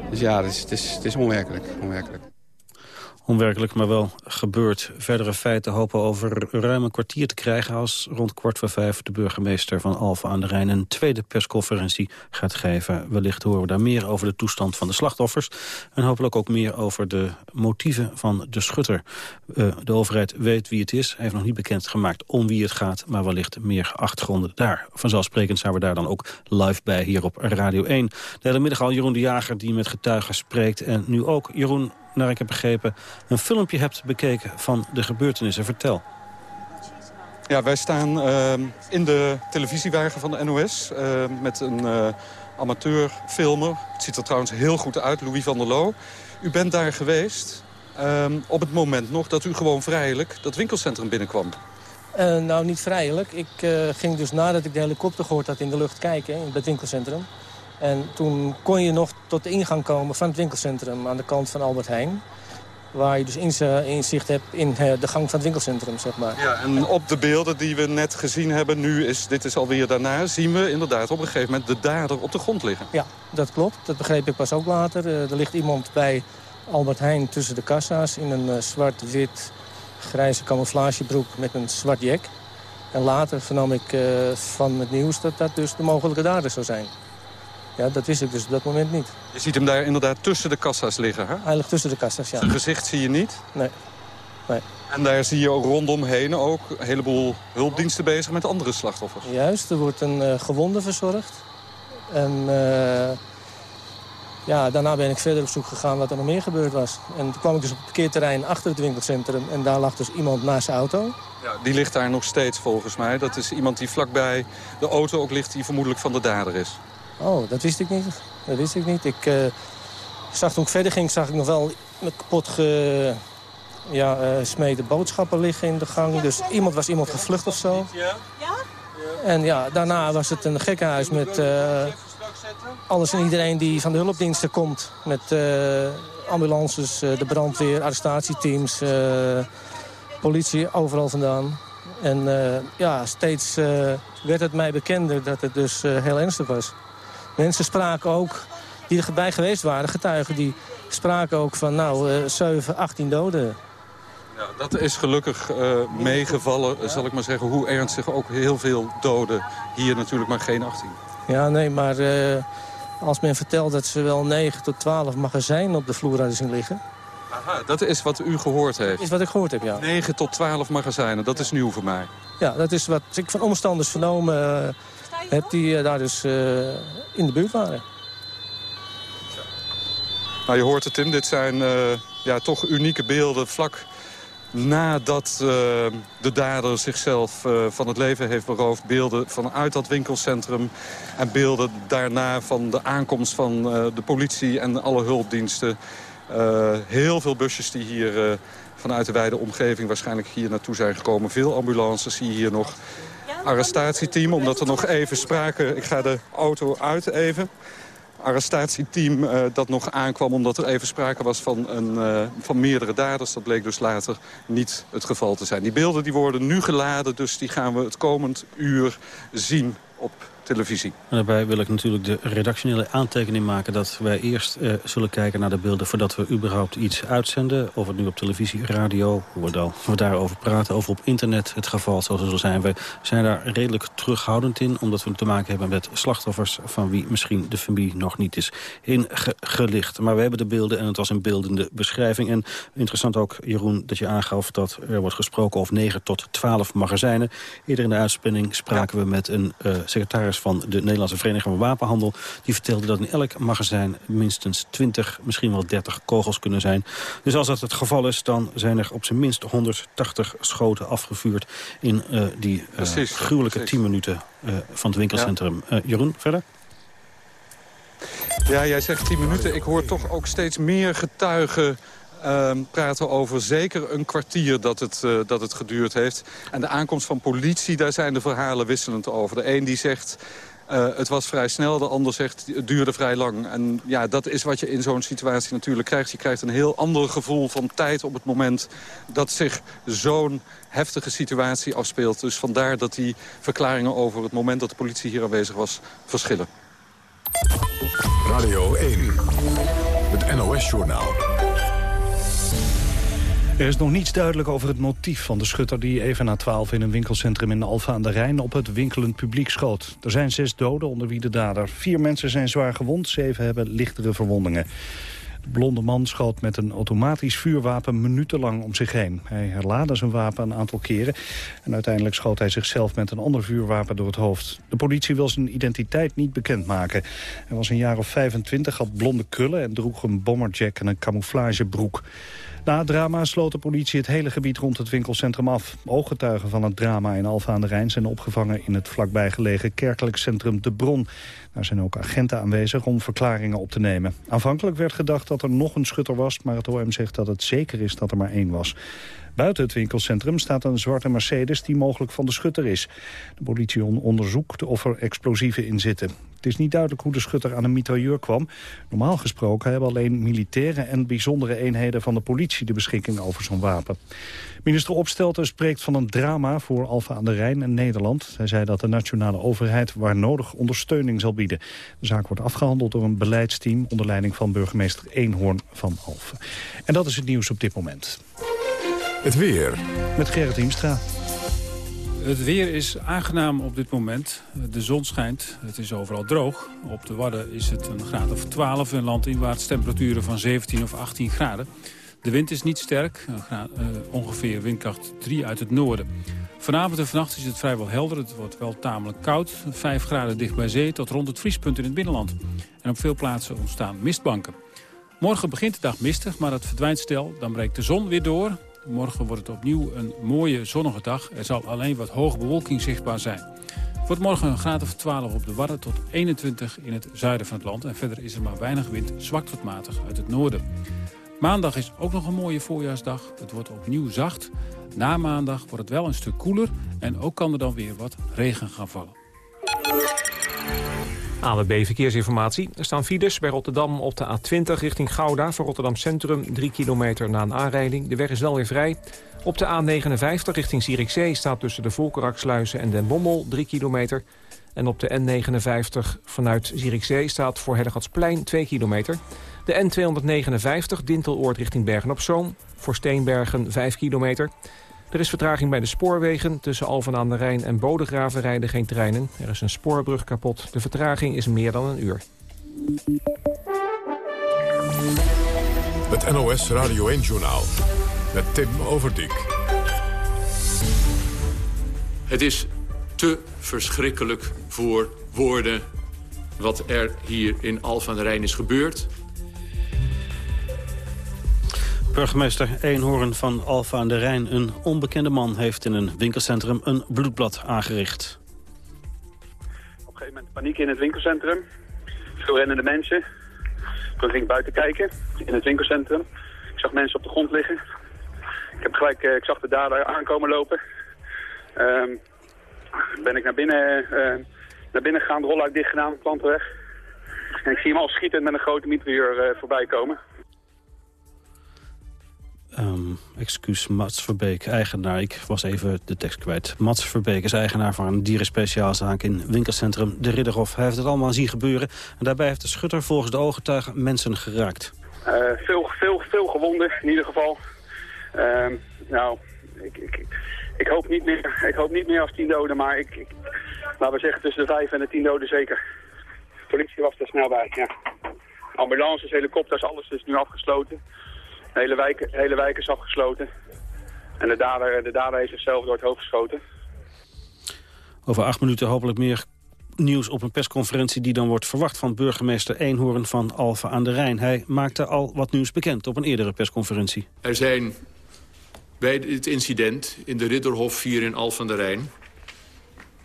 Dus ja, het is, het is, het is onwerkelijk. onwerkelijk. Onwerkelijk, maar wel gebeurd. Verdere feiten hopen over ruim een kwartier te krijgen... als rond kwart voor vijf de burgemeester van Alphen aan de Rijn... een tweede persconferentie gaat geven. Wellicht horen we daar meer over de toestand van de slachtoffers... en hopelijk ook meer over de motieven van de schutter. Uh, de overheid weet wie het is. Heeft nog niet bekend gemaakt om wie het gaat... maar wellicht meer achtergronden daar. Vanzelfsprekend zijn we daar dan ook live bij hier op Radio 1. De hele middag al Jeroen de Jager die met getuigen spreekt... en nu ook Jeroen naar ik heb begrepen, een filmpje hebt bekeken van de gebeurtenissen. Vertel. Ja, wij staan uh, in de televisiewagen van de NOS uh, met een uh, amateurfilmer. Het ziet er trouwens heel goed uit, Louis van der Loo. U bent daar geweest ehm, op het moment nog dat u gewoon vrijelijk dat winkelcentrum binnenkwam. nou, niet vrijelijk. Ik ging dus nadat ik de helikopter gehoord had in de lucht kijken in het winkelcentrum. En toen kon je nog tot de ingang komen van het winkelcentrum aan de kant van Albert Heijn. Waar je dus inzicht hebt in eh, de gang van het winkelcentrum, zeg maar. Ja, en op de beelden die we net gezien hebben, nu is, dit is alweer daarna... zien we inderdaad op een gegeven moment de dader op de grond liggen. Ja, dat klopt. Dat begreep ik pas ook later. Eh, er ligt iemand bij Albert Heijn tussen de kassa's in een uh, zwart-wit grijze camouflagebroek met een zwart jek. En later vernam ik van het nieuws dat dat dus de mogelijke dader zou zijn. Ja, dat wist ik dus op dat moment niet. Je ziet hem daar inderdaad tussen de kassa's liggen, hè? Hij ligt tussen de kassa's, ja. Zijn gezicht zie je niet? Nee. nee. En daar zie je rondomheen ook een heleboel hulpdiensten bezig met andere slachtoffers. Juist, er wordt een uh, gewonde verzorgd. En uh, ja, daarna ben ik verder op zoek gegaan wat er nog meer gebeurd was. En toen kwam ik dus op het parkeerterrein achter het winkelcentrum. En daar lag dus iemand naast zijn auto. Ja, die ligt daar nog steeds volgens mij. Dat is iemand die vlakbij de auto ook ligt die vermoedelijk van de dader is. Oh, dat wist ik niet. Dat wist ik niet. Ik uh, zag toen ik verder ging, zag ik nog wel met kapot ge, ja, uh, smeden boodschappen liggen in de gang. Dus iemand was iemand gevlucht of zo. Ja? En ja, daarna was het een gekkenhuis met uh, alles en iedereen die van de hulpdiensten komt. Met ambulances, de brandweer, arrestatieteams, politie, overal vandaan. En ja, steeds werd het mij bekender dat het dus heel ernstig was. Mensen spraken ook, die erbij geweest waren, getuigen, die spraken ook van nou, uh, 7, 18 doden. Ja, dat is gelukkig uh, meegevallen, zal ik maar zeggen. Hoe ernstig ook heel veel doden. Hier natuurlijk maar geen 18. Ja, nee, maar uh, als men vertelt dat ze wel 9 tot 12 magazijnen op de vloer hadden zien liggen... Aha, dat is wat u gehoord heeft? Dat is wat ik gehoord heb, ja. 9 tot 12 magazijnen, dat is nieuw voor mij. Ja, dat is wat ik van omstanders vernomen heb die daar dus in de buurt waren. Nou, je hoort het, Tim. Dit zijn uh, ja, toch unieke beelden vlak nadat de dader zichzelf van het leven heeft beroofd. Beelden vanuit dat winkelcentrum. En beelden daarna van de aankomst van de politie en alle hulpdiensten. heel veel busjes die hier vanuit de wijde omgeving waarschijnlijk hier naartoe zijn gekomen. Veel ambulances zie je hier nog arrestatieteam, omdat er nog even sprake... Ik ga de auto uit even. Arrestatieteam uh, dat nog aankwam omdat er even sprake was van, een, uh, van meerdere daders. Dat bleek dus later niet het geval te zijn. Die beelden die worden nu geladen, dus die gaan we het komend uur zien op televisie. En daarbij wil ik natuurlijk de redactionele aantekening maken... dat wij eerst uh, zullen kijken naar de beelden voordat we überhaupt iets uitzenden. Of het nu op televisie, radio, hoe we, dan, we daarover praten. Of op internet het geval zoals het zijn. We zijn daar redelijk terughoudend in. Omdat we te maken hebben met slachtoffers... van wie misschien de familie nog niet is ingelicht. Maar we hebben de beelden en het was een beeldende beschrijving. En interessant ook, Jeroen, dat je aangaf dat er wordt gesproken over 9 tot 12 magazijnen. Eerder in de uitspanning spraken we met een uh, secretaris van de Nederlandse Vereniging van Wapenhandel. Die vertelde dat in elk magazijn minstens 20, misschien wel 30 kogels kunnen zijn. Dus als dat het geval is, dan zijn er op zijn minst 180 schoten afgevuurd... in uh, die uh, gruwelijke precies. 10 minuten uh, van het winkelcentrum. Ja. Jeroen, verder? Ja, jij zegt 10 minuten. Ik hoor toch ook steeds meer getuigen praten over zeker een kwartier dat het, uh, dat het geduurd heeft. En de aankomst van politie, daar zijn de verhalen wisselend over. De een die zegt... Uh, het was vrij snel, de ander zegt het duurde vrij lang. En ja, dat is wat je in zo'n situatie natuurlijk krijgt. Je krijgt een heel ander gevoel van tijd op het moment dat zich zo'n heftige situatie afspeelt. Dus vandaar dat die verklaringen over het moment dat de politie hier aanwezig was verschillen. Radio 1, het NOS-journaal. Er is nog niets duidelijk over het motief van de schutter... die even na 12 in een winkelcentrum in Alfa aan de Rijn... op het winkelend publiek schoot. Er zijn zes doden, onder wie de dader. Vier mensen zijn zwaar gewond, zeven hebben lichtere verwondingen. De blonde man schoot met een automatisch vuurwapen minutenlang om zich heen. Hij herlaadde zijn wapen een aantal keren... en uiteindelijk schoot hij zichzelf met een ander vuurwapen door het hoofd. De politie wil zijn identiteit niet bekendmaken. Hij was een jaar of 25, had blonde krullen... en droeg een bomberjack en een camouflagebroek. Na het drama sloot de politie het hele gebied rond het winkelcentrum af. Ooggetuigen van het drama in Alfa aan de Rijn zijn opgevangen in het vlakbij gelegen kerkelijk centrum De Bron. Daar zijn ook agenten aanwezig om verklaringen op te nemen. Aanvankelijk werd gedacht dat er nog een schutter was, maar het OM zegt dat het zeker is dat er maar één was. Buiten het winkelcentrum staat een zwarte Mercedes die mogelijk van de schutter is. De politie onderzoekt of er explosieven in zitten. Het is niet duidelijk hoe de schutter aan een mitrailleur kwam. Normaal gesproken hebben alleen militaire en bijzondere eenheden van de politie de beschikking over zo'n wapen. Minister Opstelten spreekt van een drama voor Alfa aan de Rijn en Nederland. Hij zei dat de nationale overheid waar nodig ondersteuning zal bieden. De zaak wordt afgehandeld door een beleidsteam onder leiding van burgemeester Eenhoorn van Alphen. En dat is het nieuws op dit moment. Het weer. Met Gerrit Hiemstra. Het weer is aangenaam op dit moment. De zon schijnt, het is overal droog. Op de Wadden is het een graad of 12 en landinwaarts temperaturen van 17 of 18 graden. De wind is niet sterk, uh, ongeveer windkracht 3 uit het noorden. Vanavond en vannacht is het vrijwel helder. Het wordt wel tamelijk koud. 5 graden dicht bij zee tot rond het vriespunt in het binnenland. En op veel plaatsen ontstaan mistbanken. Morgen begint de dag mistig, maar het verdwijnt stel. Dan breekt de zon weer door. Morgen wordt het opnieuw een mooie zonnige dag. Er zal alleen wat hoge bewolking zichtbaar zijn. Het wordt morgen een graad of 12 op de Wadden tot 21 in het zuiden van het land. En verder is er maar weinig wind, zwak tot matig uit het noorden. Maandag is ook nog een mooie voorjaarsdag. Het wordt opnieuw zacht. Na maandag wordt het wel een stuk koeler. En ook kan er dan weer wat regen gaan vallen. AWB Verkeersinformatie. Er staan files bij Rotterdam op de A20 richting Gouda... voor Rotterdam Centrum, 3 kilometer na een aanrijding. De weg is wel weer vrij. Op de A59 richting Zierikzee staat tussen de Volkeraksluizen en Den Bommel 3 kilometer. En op de N59 vanuit Zierikzee staat voor Hellegatsplein 2 kilometer. De N259 Dinteloord richting Bergen-op-Zoom. Voor Steenbergen 5 kilometer. Er is vertraging bij de spoorwegen. Tussen Alphen aan de Rijn en Bodegraven rijden geen treinen. Er is een spoorbrug kapot. De vertraging is meer dan een uur. Het NOS Radio 1-journaal. Met Tim Overdijk. Het is te verschrikkelijk voor woorden wat er hier in Alphen aan de Rijn is gebeurd. Burgemeester Eenhoorn van Alfa aan de Rijn, een onbekende man... heeft in een winkelcentrum een bloedblad aangericht. Op een gegeven moment paniek in het winkelcentrum. Veel rennende mensen. Toen ging ik buiten kijken in het winkelcentrum. Ik zag mensen op de grond liggen. Ik, heb gelijk, eh, ik zag de dader aankomen lopen. Um, ben ik naar binnen, uh, naar binnen gegaan, de rolluik dicht gedaan, plantenweg. En ik zie hem al schietend met een grote mitrailleur uh, voorbij komen. Um, excuus, Mats Verbeek, eigenaar. Ik was even de tekst kwijt. Mats Verbeek is eigenaar van een dierenspeciaalzaak in winkelcentrum De Ridderhof. Hij heeft het allemaal zien gebeuren. En daarbij heeft de schutter volgens de ooggetuigen mensen geraakt. Uh, veel, veel, veel gewonden in ieder geval. Uh, nou, ik, ik, ik, hoop niet meer, ik hoop niet meer als tien doden, maar ik, ik, laten we zeggen tussen de vijf en de tien doden zeker. De politie was er snel bij, ja. Ambulances, helikopters, alles is nu afgesloten. De hele wijk, hele wijk is afgesloten. En de dader, de dader heeft zichzelf door het hoofd geschoten. Over acht minuten hopelijk meer nieuws op een persconferentie... die dan wordt verwacht van burgemeester Eenhoorn van Alfa aan de Rijn. Hij maakte al wat nieuws bekend op een eerdere persconferentie. Er zijn bij dit incident in de Ridderhof 4 in Alphen aan de Rijn...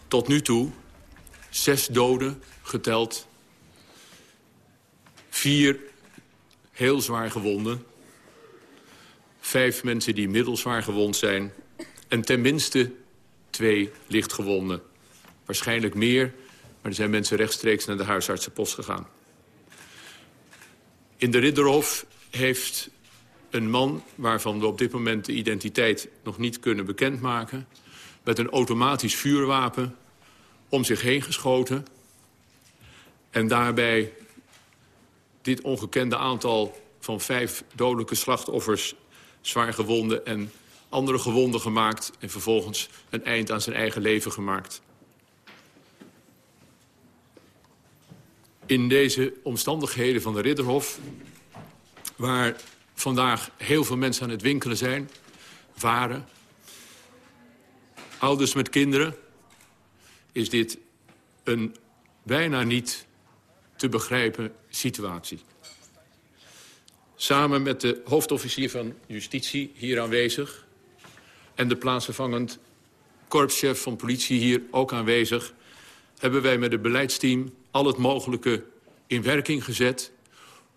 tot nu toe zes doden geteld. Vier heel zwaar gewonden vijf mensen die middelzwaar gewond zijn... en tenminste twee lichtgewonden. Waarschijnlijk meer, maar er zijn mensen rechtstreeks naar de huisartsenpost gegaan. In de Ridderhof heeft een man, waarvan we op dit moment de identiteit nog niet kunnen bekendmaken... met een automatisch vuurwapen om zich heen geschoten... en daarbij dit ongekende aantal van vijf dodelijke slachtoffers zwaar gewonden en andere gewonden gemaakt... en vervolgens een eind aan zijn eigen leven gemaakt. In deze omstandigheden van de Ridderhof... waar vandaag heel veel mensen aan het winkelen zijn, waren... ouders met kinderen, is dit een bijna niet te begrijpen situatie. Samen met de hoofdofficier van justitie hier aanwezig... en de plaatsvervangend korpschef van politie hier ook aanwezig... hebben wij met het beleidsteam al het mogelijke in werking gezet...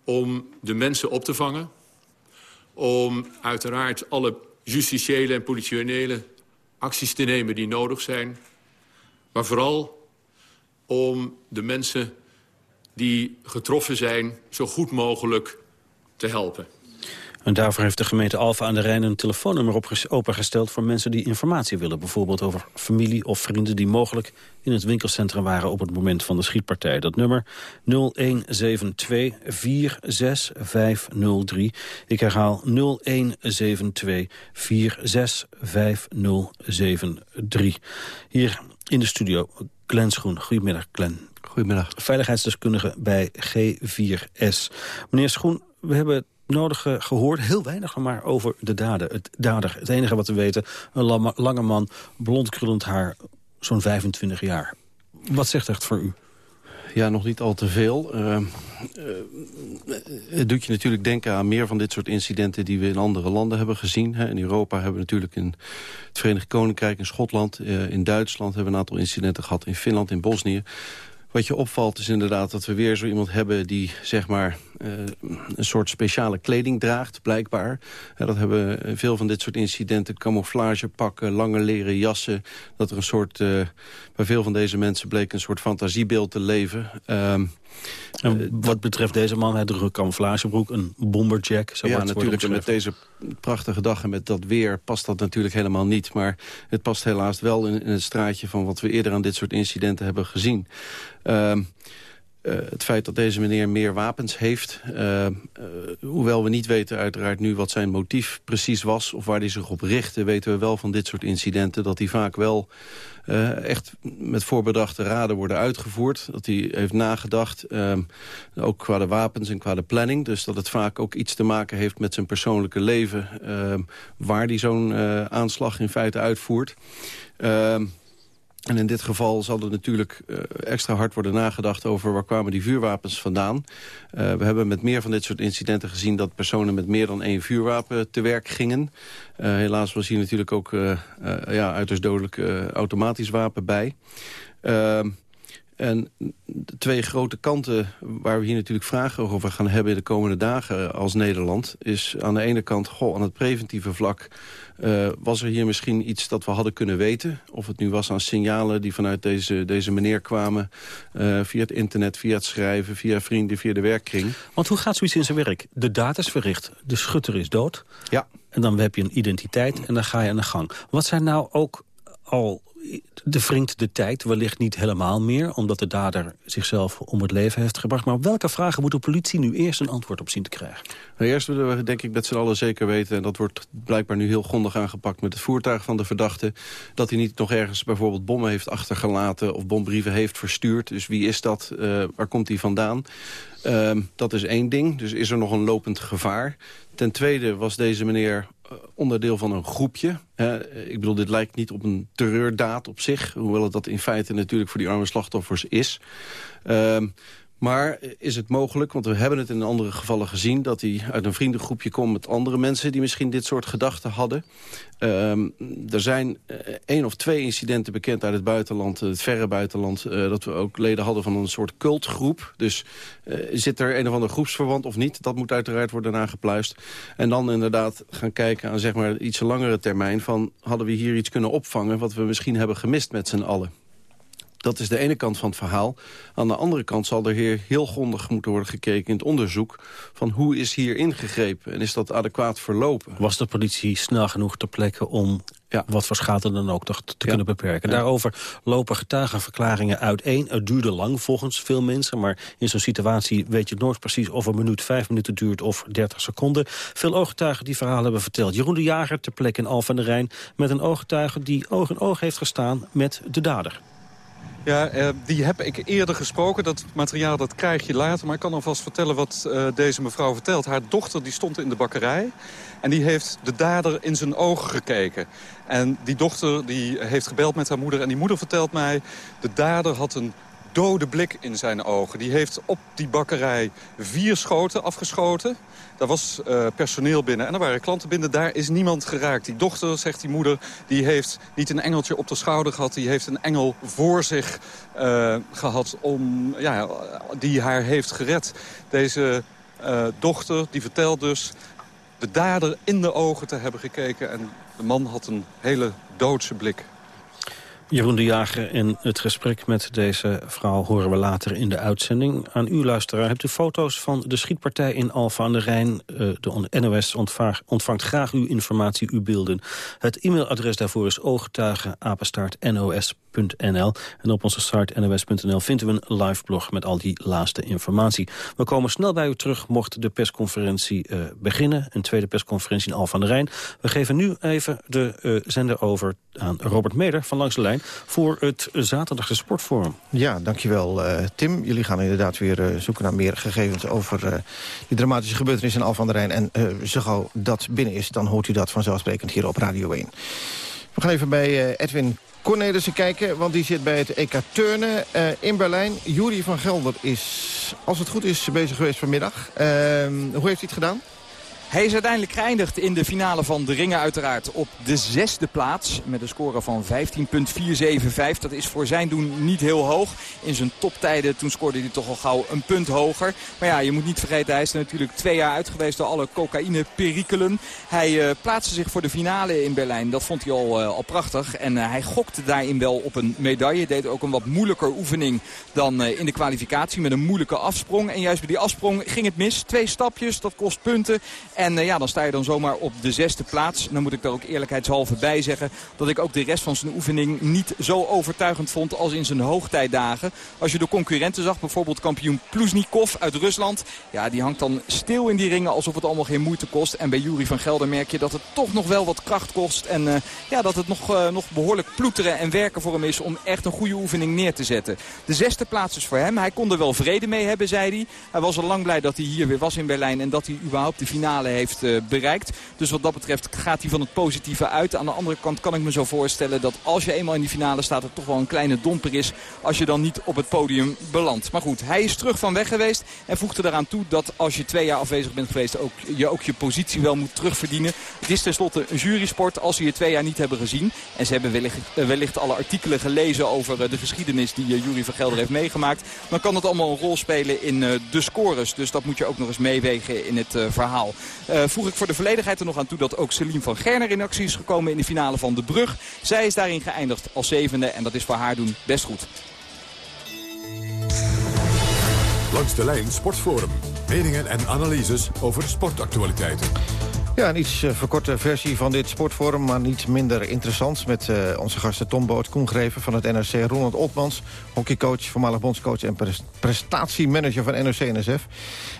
om de mensen op te vangen. Om uiteraard alle justitiële en politiële acties te nemen die nodig zijn. Maar vooral om de mensen die getroffen zijn zo goed mogelijk te helpen. En daarvoor heeft de gemeente Alfa aan de Rijn een telefoonnummer opengesteld voor mensen die informatie willen. Bijvoorbeeld over familie of vrienden die mogelijk in het winkelcentrum waren op het moment van de schietpartij. Dat nummer 0172 46503. Ik herhaal 0172 46503. Hier in de studio Glenn Schoen. Goedemiddag, Glenn. Goedemiddag. Veiligheidsdeskundige bij G4S. Meneer Schoen, we hebben nodige gehoord. Heel weinig maar over de dader. Het, dader. het enige wat we weten, een lange man, blond krullend haar, zo'n 25 jaar. Wat zegt echt voor u? Ja, nog niet al te veel. Uh, uh, het doet je natuurlijk denken aan meer van dit soort incidenten... die we in andere landen hebben gezien. In Europa hebben we natuurlijk in het Verenigd Koninkrijk, in Schotland... Uh, in Duitsland hebben we een aantal incidenten gehad. In Finland, in Bosnië. Wat je opvalt is inderdaad dat we weer zo iemand hebben... die zeg maar een soort speciale kleding draagt, blijkbaar. Dat hebben veel van dit soort incidenten. Camouflagepakken, lange leren jassen. Dat er een soort... Uh, bij veel van deze mensen bleek een soort fantasiebeeld te leven. Ehm, en wat betreft deze man, hij droeg een camouflagebroek, een bomberjack. Zo ja, natuurlijk. Met deze prachtige dag en met dat weer past dat natuurlijk helemaal niet. Maar het past helaas wel in, in het straatje van wat we eerder aan dit soort incidenten hebben gezien. Uh, uh, het feit dat deze meneer meer wapens heeft... Uh, uh, hoewel we niet weten uiteraard nu wat zijn motief precies was... of waar hij zich op richtte, weten we wel van dit soort incidenten... dat hij vaak wel echt met voorbedachte raden worden uitgevoerd. Dat hij heeft nagedacht, ook qua de wapens en qua de planning. Dus dat het vaak ook iets te maken heeft met zijn persoonlijke leven... waar hij zo'n aanslag in feite uitvoert... En in dit geval zal er natuurlijk uh, extra hard worden nagedacht over waar kwamen die vuurwapens vandaan. Uh, we hebben met meer van dit soort incidenten gezien dat personen met meer dan één vuurwapen te werk gingen. Uh, helaas was hier natuurlijk ook ja, uiterst dodelijk automatisch wapen bij. En de twee grote kanten waar we hier natuurlijk vragen over gaan hebben... de komende dagen als Nederland... is aan de ene kant, goh, aan het preventieve vlak... Uh, was er hier misschien iets dat we hadden kunnen weten? Of het nu was aan signalen die vanuit deze, deze meneer kwamen... Uh, via het internet, via het schrijven, via vrienden, via de werkkring. Want hoe gaat zoiets in zijn werk? De data is verricht, de schutter is dood. Ja. En dan heb je een identiteit en dan ga je aan de gang. Wat zijn nou ook al de wringt de tijd wellicht niet helemaal meer... omdat de dader zichzelf om het leven heeft gebracht. Maar op welke vragen moet de politie nu eerst een antwoord op zien te krijgen? Nou, eerst willen we denk ik met z'n allen zeker weten... en dat wordt blijkbaar nu heel grondig aangepakt met het voertuig van de verdachte... dat hij niet nog ergens bijvoorbeeld bommen heeft achtergelaten... of bombrieven heeft verstuurd. Dus wie is dat? Uh, waar komt hij vandaan? Uh, dat is één ding. Dus is er nog een lopend gevaar? Ten tweede was deze meneer eh, onderdeel van een groepje. ik bedoel, dit lijkt niet op een terreurdaad op zich... hoewel het dat in feite natuurlijk voor die arme slachtoffers is. Uh, maar is het mogelijk, want we hebben het in andere gevallen gezien... dat hij uit een vriendengroepje komt met andere mensen... die misschien dit soort gedachten hadden. Um, er zijn uh, één of twee incidenten bekend uit het buitenland, het verre buitenland... Dat we ook leden hadden van een soort cultgroep. Dus uh, zit er een of andere groepsverwant of niet? Dat moet uiteraard worden nagepluist. En dan inderdaad gaan kijken aan zeg maar, iets langere termijn... van hadden we hier iets kunnen opvangen wat we misschien hebben gemist met z'n allen. Dat is de ene kant van het verhaal. Aan de andere kant zal er hier heel grondig moeten worden gekeken in het onderzoek... van hoe is hier ingegrepen en is dat adequaat verlopen. Was de politie snel genoeg ter plekke om ja. wat voor schade dan ook toch te ja. kunnen beperken? Daarover lopen getuigenverklaringen uiteen. Het duurde lang volgens veel mensen, maar in zo'n situatie weet je nooit precies... of een minuut vijf minuten duurt of 30 seconden. Veel ooggetuigen die verhalen hebben verteld. Jeroen de Jager ter plekke in Al van de Rijn... met een ooggetuige die oog in oog heeft gestaan met de dader. Ja, eh, die heb ik eerder gesproken. Dat materiaal dat krijg je later. Maar ik kan alvast vertellen wat uh, deze mevrouw vertelt. Haar dochter die stond in de bakkerij. En die heeft de dader in zijn ogen gekeken. En die dochter die heeft gebeld met haar moeder. En die moeder vertelt mij... de dader had een dode blik in zijn ogen. Die heeft op die bakkerij vier schoten afgeschoten. Daar was uh, personeel binnen en er waren klanten binnen. Daar is niemand geraakt. Die dochter, zegt die moeder, die heeft niet een engeltje op de schouder gehad. Die heeft een engel voor zich uh, gehad om, ja, die haar heeft gered. Deze uh, dochter die vertelt dus de dader in de ogen te hebben gekeken. En de man had een hele doodse blik. Jeroen de Jager en het gesprek met deze vrouw horen we later in de uitzending. Aan u luisteraar hebt u foto's van de schietpartij in Alfa aan de Rijn. Uh, de NOS ontvangt, graag uw informatie, uw beelden. Het e-mailadres daarvoor is ooggetuigen@nos.nl En op onze site nos.nl vinden we een live blog met al die laatste informatie. We komen snel bij u terug mocht de persconferentie uh, beginnen. Een tweede persconferentie in Alfa aan de Rijn. We geven nu even de uh, zender over aan Robert Meder van Langs de Lijn voor het zaterdagse sportforum. Ja, dankjewel uh, Tim. Jullie gaan inderdaad weer uh, zoeken naar meer gegevens over uh, die dramatische gebeurtenis in Al van der Rijn. En zo gauw dat binnen is, dan hoort u dat vanzelfsprekend hier op Radio 1. We gaan even bij Edwin Cornelissen kijken, want die zit bij het EK Turnen in Berlijn. Jury van Gelder is, als het goed is, bezig geweest vanmiddag. Ehm, hoe heeft hij het gedaan? Hij is uiteindelijk geëindigd in de finale van de ringen uiteraard op de zesde plaats. Met een score van 15.475. Dat is voor zijn doen niet heel hoog. In zijn toptijden toen scoorde hij toch al gauw een punt hoger. Maar ja, je moet niet vergeten, hij is er natuurlijk twee jaar uit geweest door alle cocaïne-perikelen. Hij uh, plaatste zich voor de finale in Berlijn. Dat vond hij al, uh, al prachtig. En uh, hij gokte daarin wel op een medaille. Deed ook een wat moeilijker oefening dan in de kwalificatie met een moeilijke afsprong. En juist bij die afsprong ging het mis. Twee stapjes, dat kost punten. En uh, ja, dan sta je dan zomaar op de zesde plaats. Dan moet ik daar ook eerlijkheidshalve bij zeggen... dat ik ook de rest van zijn oefening niet zo overtuigend vond als in zijn hoogtijdagen. Als je de concurrenten zag, bijvoorbeeld kampioen Pluznikov uit Rusland... ja, die hangt dan stil in die ringen alsof het allemaal geen moeite kost. En bij Jury van Gelder merk je dat het toch nog wel wat kracht kost. En uh, ja, dat het nog, uh, nog behoorlijk ploeteren en werken voor hem is... om echt een goede oefening neer te zetten. De zesde plaats is voor hem. Hij kon er wel vrede mee hebben, zei hij. Hij was al lang blij dat hij hier weer was in Berlijn... en dat hij überhaupt de finale heeft uh, bereikt. Dus wat dat betreft gaat hij van het positieve uit. Aan de andere kant kan ik me zo voorstellen dat als je eenmaal in die finale staat... het toch wel een kleine domper is als je dan niet op het podium belandt. Maar goed, hij is terug van weg geweest en voegde eraan toe dat als je twee jaar afwezig bent geweest... Ook, je ook je positie wel moet terugverdienen. Het is tenslotte een jurysport als ze je twee jaar niet hebben gezien. En ze hebben wellicht, wellicht alle artikelen gelezen over de geschiedenis die Jury van Gelder heeft meegemaakt. Dan kan het allemaal een rol spelen in de scores. Dus dat moet je ook nog eens meewegen in het verhaal. Uh, voeg ik voor de volledigheid er nog aan toe dat ook Celine van Gerner in actie is gekomen in de finale van de Brug. Zij is daarin geëindigd als zevende en dat is voor haar doen best goed. Langs de lijn Sportforum. Meningen en analyses over sportactualiteiten. Ja, een iets uh, verkorte versie van dit sportforum, maar niet minder interessant... met uh, onze gasten Tom Boot, Koen Greven van het NRC... Ronald Opmans, hockeycoach, voormalig bondscoach... en pre prestatiemanager van NOC-NSF.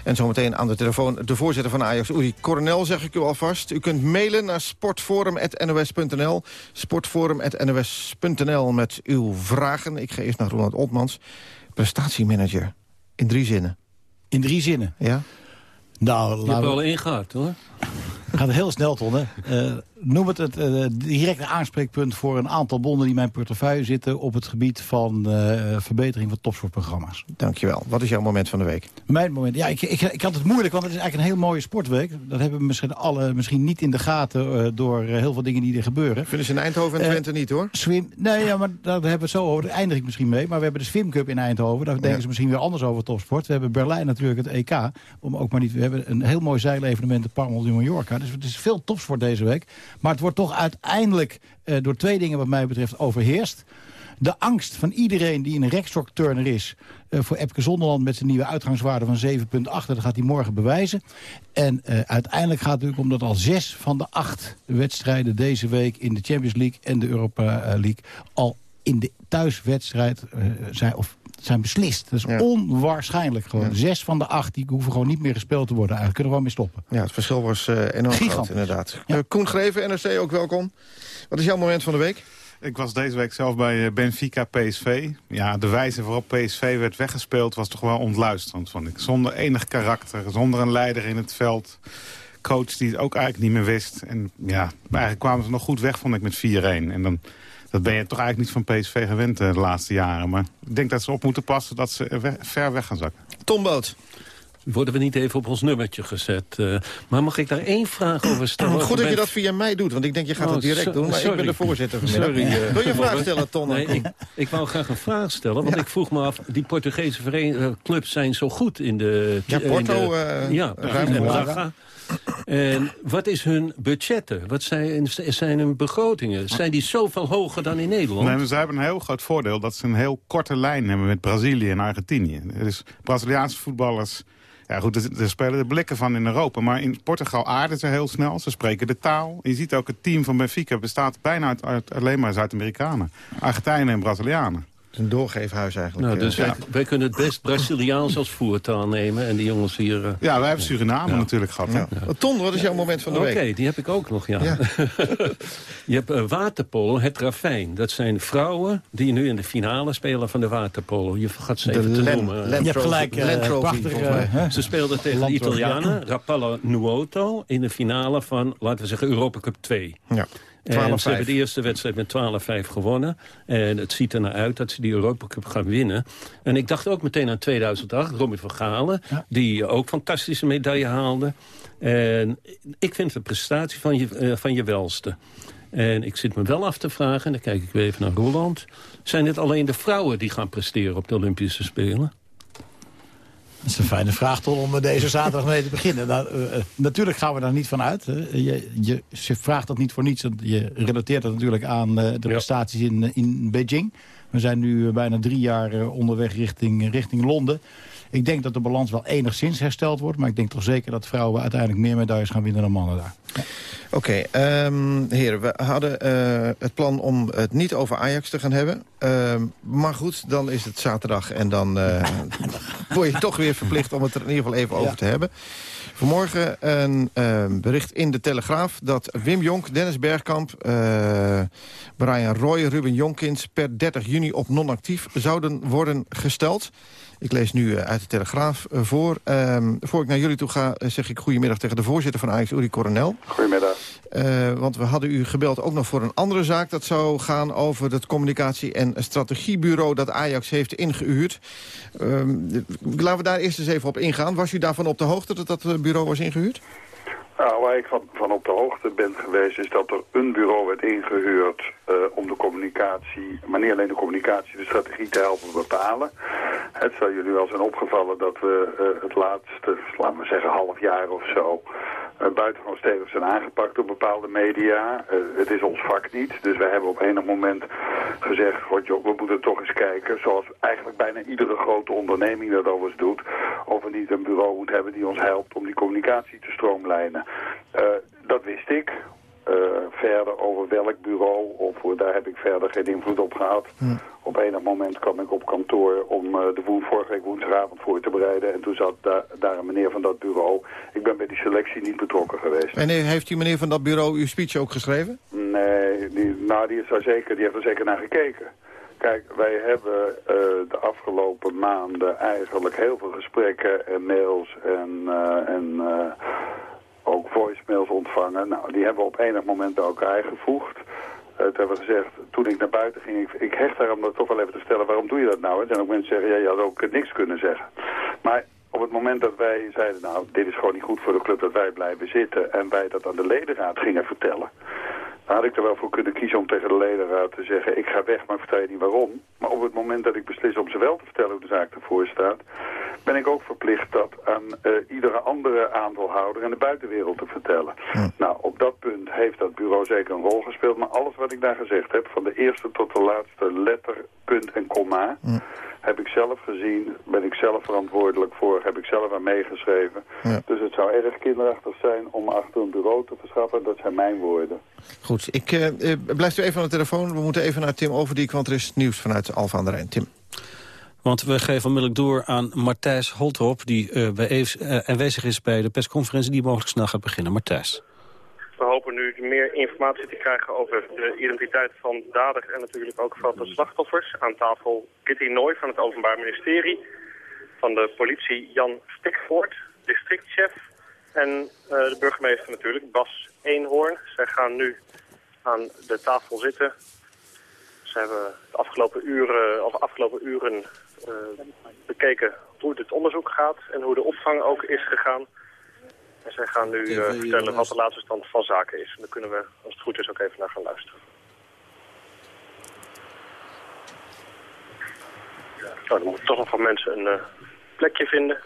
En zometeen aan de telefoon de voorzitter van Ajax, Uri Coronel, zeg ik u alvast. U kunt mailen naar sportforum.nos.nl. Sportforum.nos.nl met uw vragen. Ik ga eerst naar Ronald Opmans, prestatiemanager. In drie zinnen. In drie zinnen? Ja. Nou, Je hebt er wel één gehad, hoor. Gaat heel snel, Ton. Hè? Uh, noem het het uh, directe aanspreekpunt voor een aantal bonden die in mijn portefeuille zitten... op het gebied van uh, verbetering van topsportprogramma's. Dankjewel. Wat is jouw moment van de week? Mijn moment? Ja, ik, ik, ik had het moeilijk, want het is eigenlijk een heel mooie sportweek. Dat hebben we misschien alle misschien niet in de gaten door heel veel dingen die er gebeuren. Vinden ze in Eindhoven en Twente niet, hoor? Swim, nee, ja, maar daar hebben we het zo over. Daar eindig ik misschien mee. Maar we hebben de Swim Cup in Eindhoven. Daar denken ja. ze misschien weer anders over topsport. We hebben Berlijn natuurlijk het EK. Om ook maar niet, we hebben een heel mooi zeilevenement, de Palmel in Mallorca. Dus het is veel topsport deze week. Maar het wordt toch uiteindelijk uh, door twee dingen wat mij betreft overheerst. De angst van iedereen die een rekstok-turner is... Uh, voor Epke Zonderland met zijn nieuwe uitgangswaarde van 7,8. Dat gaat hij morgen bewijzen. En uh, uiteindelijk gaat het natuurlijk om dat al zes van de acht wedstrijden deze week... in de Champions League en de Europa League... al in de thuiswedstrijd zijn... of zijn beslist. Dat is ja. onwaarschijnlijk gewoon. Ja. Zes van de acht die hoeven gewoon niet meer gespeeld te worden. Eigenlijk kunnen we gewoon mee stoppen. Ja, het verschil was uh, enorm Gigant. groot inderdaad. Ja. Uh, Koen Greven, NRC, ook welkom. Wat is jouw moment van de week? Ik was deze week zelf bij Benfica PSV. Ja, de wijze waarop PSV werd weggespeeld was toch wel ontluisterend, vond ik. Zonder enig karakter, zonder een leider in het veld. Coach die het ook eigenlijk niet meer wist. En ja, eigenlijk kwamen ze nog goed weg, vond ik, met 4-1. En dan dat ben je toch eigenlijk niet van PSV gewend de laatste jaren. Maar ik denk dat ze op moeten passen dat ze ver weg gaan zakken. Tom Boot. Worden we niet even op ons nummertje gezet. Uh, maar mag ik daar één vraag over stellen? Goed dat je dat via mij doet, want ik denk je gaat oh, het direct so, doen. Maar sorry. ik ben de voorzitter vanmiddag. Sorry, uh, Wil je een vraag stellen, Ton? Nee, ik, ik wou graag een vraag stellen, want ja. ik vroeg me af... die Portugese clubs zijn zo goed in de... Ja, Porto, in de, uh, ja, Braga. En wat is hun budgetten? Wat zijn, zijn hun begrotingen? Zijn die zoveel hoger dan in Nederland? Nee, ze hebben een heel groot voordeel dat ze een heel korte lijn hebben met Brazilië en Argentinië. Dus Braziliaanse voetballers... Ja goed, er spelen de blikken van in Europa. Maar in Portugal aarden ze heel snel. Ze spreken de taal. Je ziet ook het team van Benfica bestaat bijna uit, uit alleen maar Zuid-Amerikanen. Argentijnen en Brazilianen. Een doorgeefhuis eigenlijk. Nou, dus Ja. wij, wij kunnen het best Braziliaans als voertaal nemen. En die jongens hier... eh, Ja, wij hebben Suriname natuurlijk gehad. Ja. Ton, wat is jouw moment van de Oké, week? die heb ik ook nog, ja. [LAUGHS] je hebt uh, waterpolo, het ravijn. Dat zijn vrouwen die nu in de finale spelen van de waterpolo. Je vergat ze De even te Len- noemen. Je hebt gelijk, eh, Trophy, prachtig, eh? Ze speelden tegen de Italianen, ja. Rapallo Nuoto... in de finale van, laten we zeggen, Europa Cup 2. Ja. En 12-5. ze hebben de eerste wedstrijd met 12-5 gewonnen. En het ziet er naar uit dat ze die Europa Cup gaan winnen. En ik dacht ook meteen aan 2008, Romy van Galen... die ook fantastische medaille haalde. En ik vind het een prestatie van je, eh, van je welste. En ik zit me wel af te vragen, en dan kijk ik weer even naar Roland... zijn het alleen de vrouwen die gaan presteren op de Olympische Spelen? Dat is een fijne vraag, Ton, om deze zaterdag mee te beginnen. Nou, eh, eh, natuurlijk gaan we daar niet van uit. Je, je, je vraagt dat niet voor niets. want Je relateert dat natuurlijk aan eh, de prestaties in, in Beijing. We zijn nu bijna drie jaar onderweg richting, richting Londen. Ik denk dat de balans wel enigszins hersteld wordt. Maar ik denk toch zeker dat vrouwen uiteindelijk meer medailles gaan winnen dan mannen daar. Oké, ehm, heren, we hadden eh, het plan om het niet over Ajax te gaan hebben. Ehm, maar goed, dan is het zaterdag en dan eh, [LAUGHS] word je toch weer verplicht om het er in ieder geval even over te hebben. Vanmorgen een ehm, bericht in de Telegraaf dat Wim Jonk, Dennis Bergkamp, eh, Brian Roy, Ruben Jonkins per 30 juni op non-actief zouden worden gesteld. Ik lees nu eh, uit de Telegraaf eh, voor. Ehm, voor ik naar jullie toe ga, eh, zeg ik goedemiddag tegen de voorzitter van Ajax, Uri Coronel. Goedemiddag. Want we hadden u gebeld ook nog voor een andere zaak. Dat zou gaan over het communicatie- en strategiebureau dat Ajax heeft ingehuurd. Ehm, laten we daar eerst eens even op ingaan. Was u daarvan op de hoogte dat dat bureau was ingehuurd? Nou, waar ik van, van op de hoogte ben geweest is dat er een bureau werd ingehuurd eh, om de communicatie, maar niet alleen de communicatie, de strategie te helpen bepalen. Het zal jullie wel zijn opgevallen dat we eh, het laatste, laten we zeggen half jaar of zo, buitengewoon stevig zijn aangepakt door bepaalde media. Uh, het is ons vak niet, dus wij hebben op enig moment gezegd, we moeten toch eens kijken, zoals eigenlijk bijna iedere grote onderneming dat overigens doet, of we niet een bureau moeten hebben die ons helpt om die communicatie te stroomlijnen. Uh, dat wist ik. Uh, verder over welk bureau, of daar heb ik verder geen invloed op gehad. Op enig moment kwam ik op kantoor om uh, de woen, vorige week woensdagavond voor te bereiden. En toen zat da daar een meneer van dat bureau. Ik ben bij die selectie niet betrokken geweest. En heeft die meneer van dat bureau uw speech ook geschreven? Nee, die, nou die, is daar zeker, die heeft er zeker naar gekeken. Kijk, wij hebben uh, de afgelopen maanden eigenlijk heel veel gesprekken en mails en, en ook voicemails ontvangen. Nou, die hebben we op enig moment bij elkaar gevoegd. Uh, toen hebben we gezegd, toen ik naar buiten ging, ik, hecht daarom dat toch wel even te stellen, waarom doe je dat nou? Er zijn ook mensen zeggen, ja, je had ook niks kunnen zeggen. Maar op het moment dat wij zeiden, nou, dit is gewoon niet goed voor de club dat wij blijven zitten en wij dat aan de ledenraad gingen vertellen, dan had ik er wel voor kunnen kiezen om tegen de ledenraad te zeggen... ik ga weg, maar vertel je niet waarom. Maar op het moment dat ik beslis om ze wel te vertellen hoe de zaak ervoor staat... ben ik ook verplicht dat aan uh, iedere andere aandeelhouder en de buitenwereld te vertellen. Hm. Nou, op dat punt heeft dat bureau zeker een rol gespeeld. Maar alles wat ik daar gezegd heb, van de eerste tot de laatste letter, punt en komma... Hm. heb ik zelf gezien, ben ik zelf verantwoordelijk voor, heb ik zelf aan meegeschreven. Ja. Dus het zou erg kinderachtig zijn om achter een bureau te verschaffen. Dat zijn mijn woorden. Goed, ik uh, uh, blijf u even aan de telefoon. We moeten even naar Tim Overdiek, want er is nieuws vanuit Alfa aan de Rijn. Tim. Want we geven onmiddellijk door aan Martijs Holtrop... die uh, bij Eves, aanwezig is bij de persconferentie die mogelijk snel gaat beginnen. Martijs. We hopen nu meer informatie te krijgen over de identiteit van dader... en natuurlijk ook van de slachtoffers. Aan tafel Kitty Nooy van het Openbaar Ministerie... van de politie Jan Stikvoort, districtchef... en uh, de burgemeester natuurlijk, Bas Eenhoorn. Zij gaan nu aan de tafel zitten. Ze hebben de afgelopen uren, of afgelopen uren bekeken hoe het onderzoek gaat... en hoe de opvang ook is gegaan... En zij gaan nu uh, vertellen wat de laatste stand van zaken is. En daar kunnen we, als het goed is, ook even naar gaan luisteren. Nou, dan moeten toch nog van mensen een uh, plekje vinden.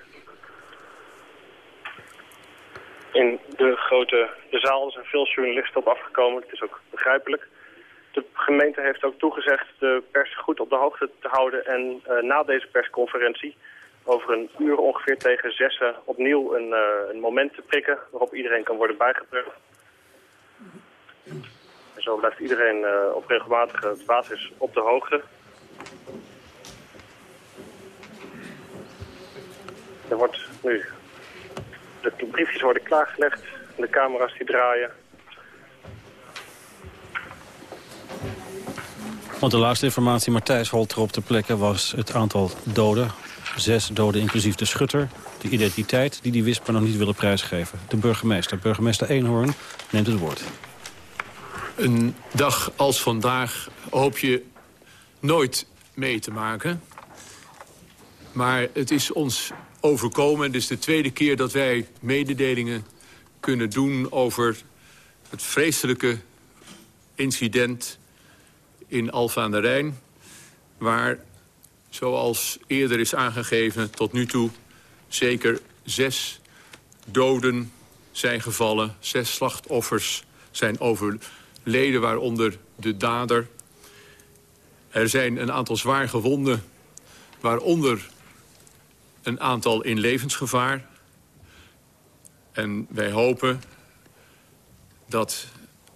in de grote de zaal. Er zijn veel journalisten op afgekomen. Het is ook begrijpelijk. De gemeente heeft ook toegezegd de pers goed op de hoogte te houden. En uh, na deze persconferentie over een uur ongeveer tegen zessen opnieuw een, uh, een moment te prikken... waarop iedereen kan worden bijgebracht. Zo blijft iedereen uh, op regelmatige basis op de hoogte. Er wordt nu... De briefjes worden klaargelegd. De camera's die draaien. Want de laatste informatie, Matthijs Holter op de plekken... was het aantal doden. Zes doden inclusief de schutter. De identiteit die die wist nog niet willen prijsgeven. De burgemeester, burgemeester Eenhoorn, neemt het woord. Een dag als vandaag hoop je nooit mee te maken. Maar het is ons overkomen. Het is de tweede keer dat wij mededelingen kunnen doen over het vreselijke incident in Alfa aan de Rijn... waar, zoals eerder is aangegeven, tot nu toe zeker zes doden zijn gevallen. Zes slachtoffers zijn overleden, waaronder de dader. Er zijn een aantal zwaar gewonden, waaronder een aantal in levensgevaar. En wij hopen dat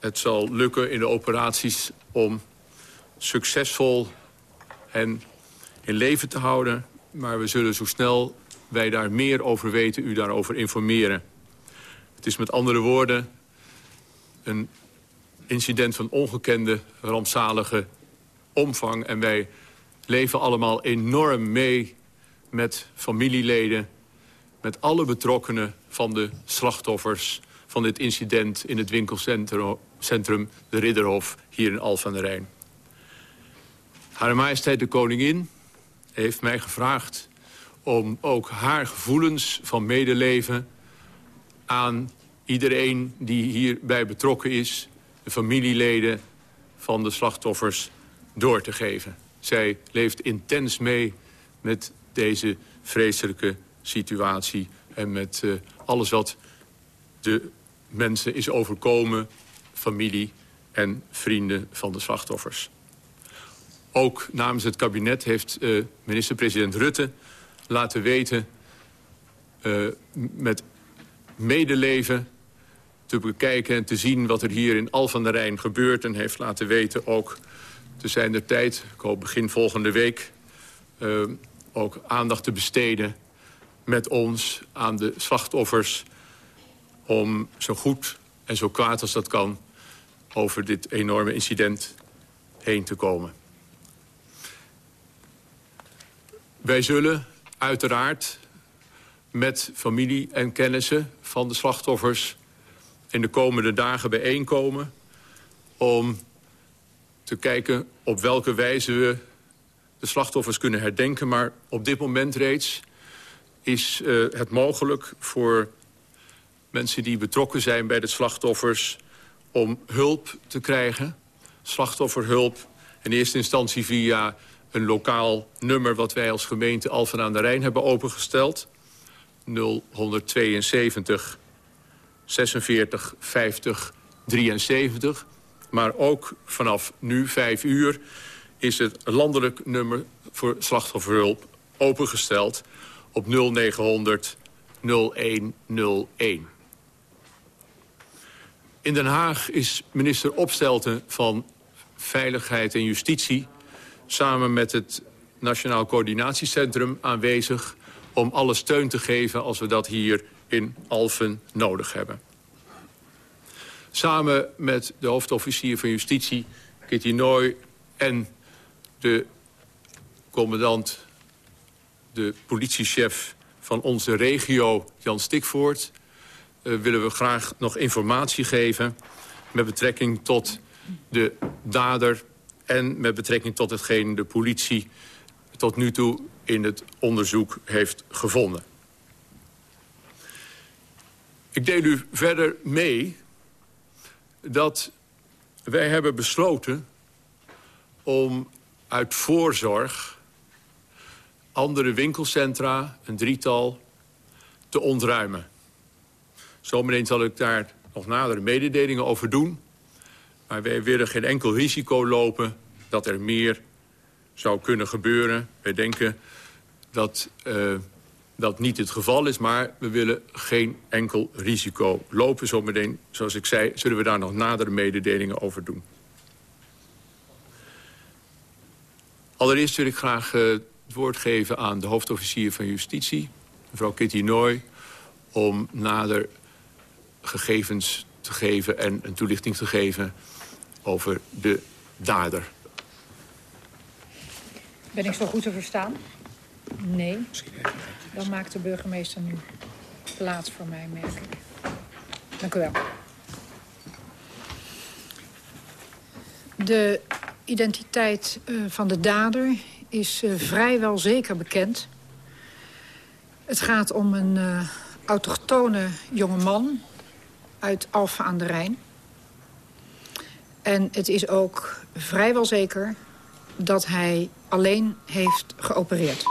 het zal lukken in de operaties om succesvol hen in leven te houden. Maar we zullen zo snel wij daar meer over weten, u daarover informeren. Het is met andere woorden een incident van ongekende, rampzalige omvang. En wij leven allemaal enorm mee met familieleden... met alle betrokkenen van de slachtoffers van dit incident... in het winkelcentrum De Ridderhof hier in Alphen aan de Rijn. Hare Majesteit de Koningin heeft mij gevraagd om ook haar gevoelens van medeleven aan iedereen die hierbij betrokken is... de familieleden van de slachtoffers door te geven. Zij leeft intens mee met deze vreselijke situatie... en met uh, alles wat de mensen is overkomen, familie en vrienden van de slachtoffers. Ook namens het kabinet heeft uh, minister-president Rutte laten weten... Uh, met medeleven te bekijken en te zien wat er hier in Al van der Rijn gebeurt... en heeft laten weten ook te zijn de tijd, ik hoop begin volgende week... Uh, ook aandacht te besteden met ons aan de slachtoffers... om zo goed en zo kwaad als dat kan over dit enorme incident heen te komen. Wij zullen uiteraard met familie en kennissen van de slachtoffers... in de komende dagen bijeenkomen om te kijken op welke wijze we de slachtoffers kunnen herdenken. Maar op dit moment reeds is uh, het mogelijk voor mensen die betrokken zijn bij de slachtoffers... om hulp te krijgen, slachtofferhulp. In eerste instantie via een lokaal nummer... wat wij als gemeente Alphen aan de Rijn hebben opengesteld. 0172 46 50 73. Maar ook vanaf nu, vijf uur is het landelijk nummer voor slachtofferhulp opengesteld op 0900 0101. In Den Haag is minister Opstelten van Veiligheid en Justitie... samen met het Nationaal Coördinatiecentrum aanwezig... om alle steun te geven als we dat hier in Alphen nodig hebben. Samen met de hoofdofficier van Justitie, Kitty Nooy... en de commandant, de politiechef van onze regio, Jan Stikvoort... Uh, willen we graag nog informatie geven met betrekking tot de dader... en met betrekking tot hetgeen de politie tot nu toe in het onderzoek heeft gevonden. Ik deel u verder mee dat wij hebben besloten om uit voorzorg andere winkelcentra, een drietal, te ontruimen. Zometeen zal ik daar nog nadere mededelingen over doen. Maar wij willen geen enkel risico lopen dat er meer zou kunnen gebeuren. Wij denken dat uh, dat niet het geval is, maar we willen geen enkel risico lopen. Zometeen, zoals ik zei, zullen we daar nog nadere mededelingen over doen. Allereerst wil ik graag uh, het woord geven aan de hoofdofficier van Justitie, mevrouw Kitty Nooy, om nader gegevens te geven en een toelichting te geven over de dader. Ben ik zo goed te verstaan? Nee. Dan maakt de burgemeester nu plaats voor mij, merk ik. Dank u wel. De identiteit uh, van de dader is uh, vrijwel zeker bekend. Het gaat om een uh, autochtone jonge man uit Alphen aan de Rijn. En het is ook vrijwel zeker dat hij alleen heeft geopereerd.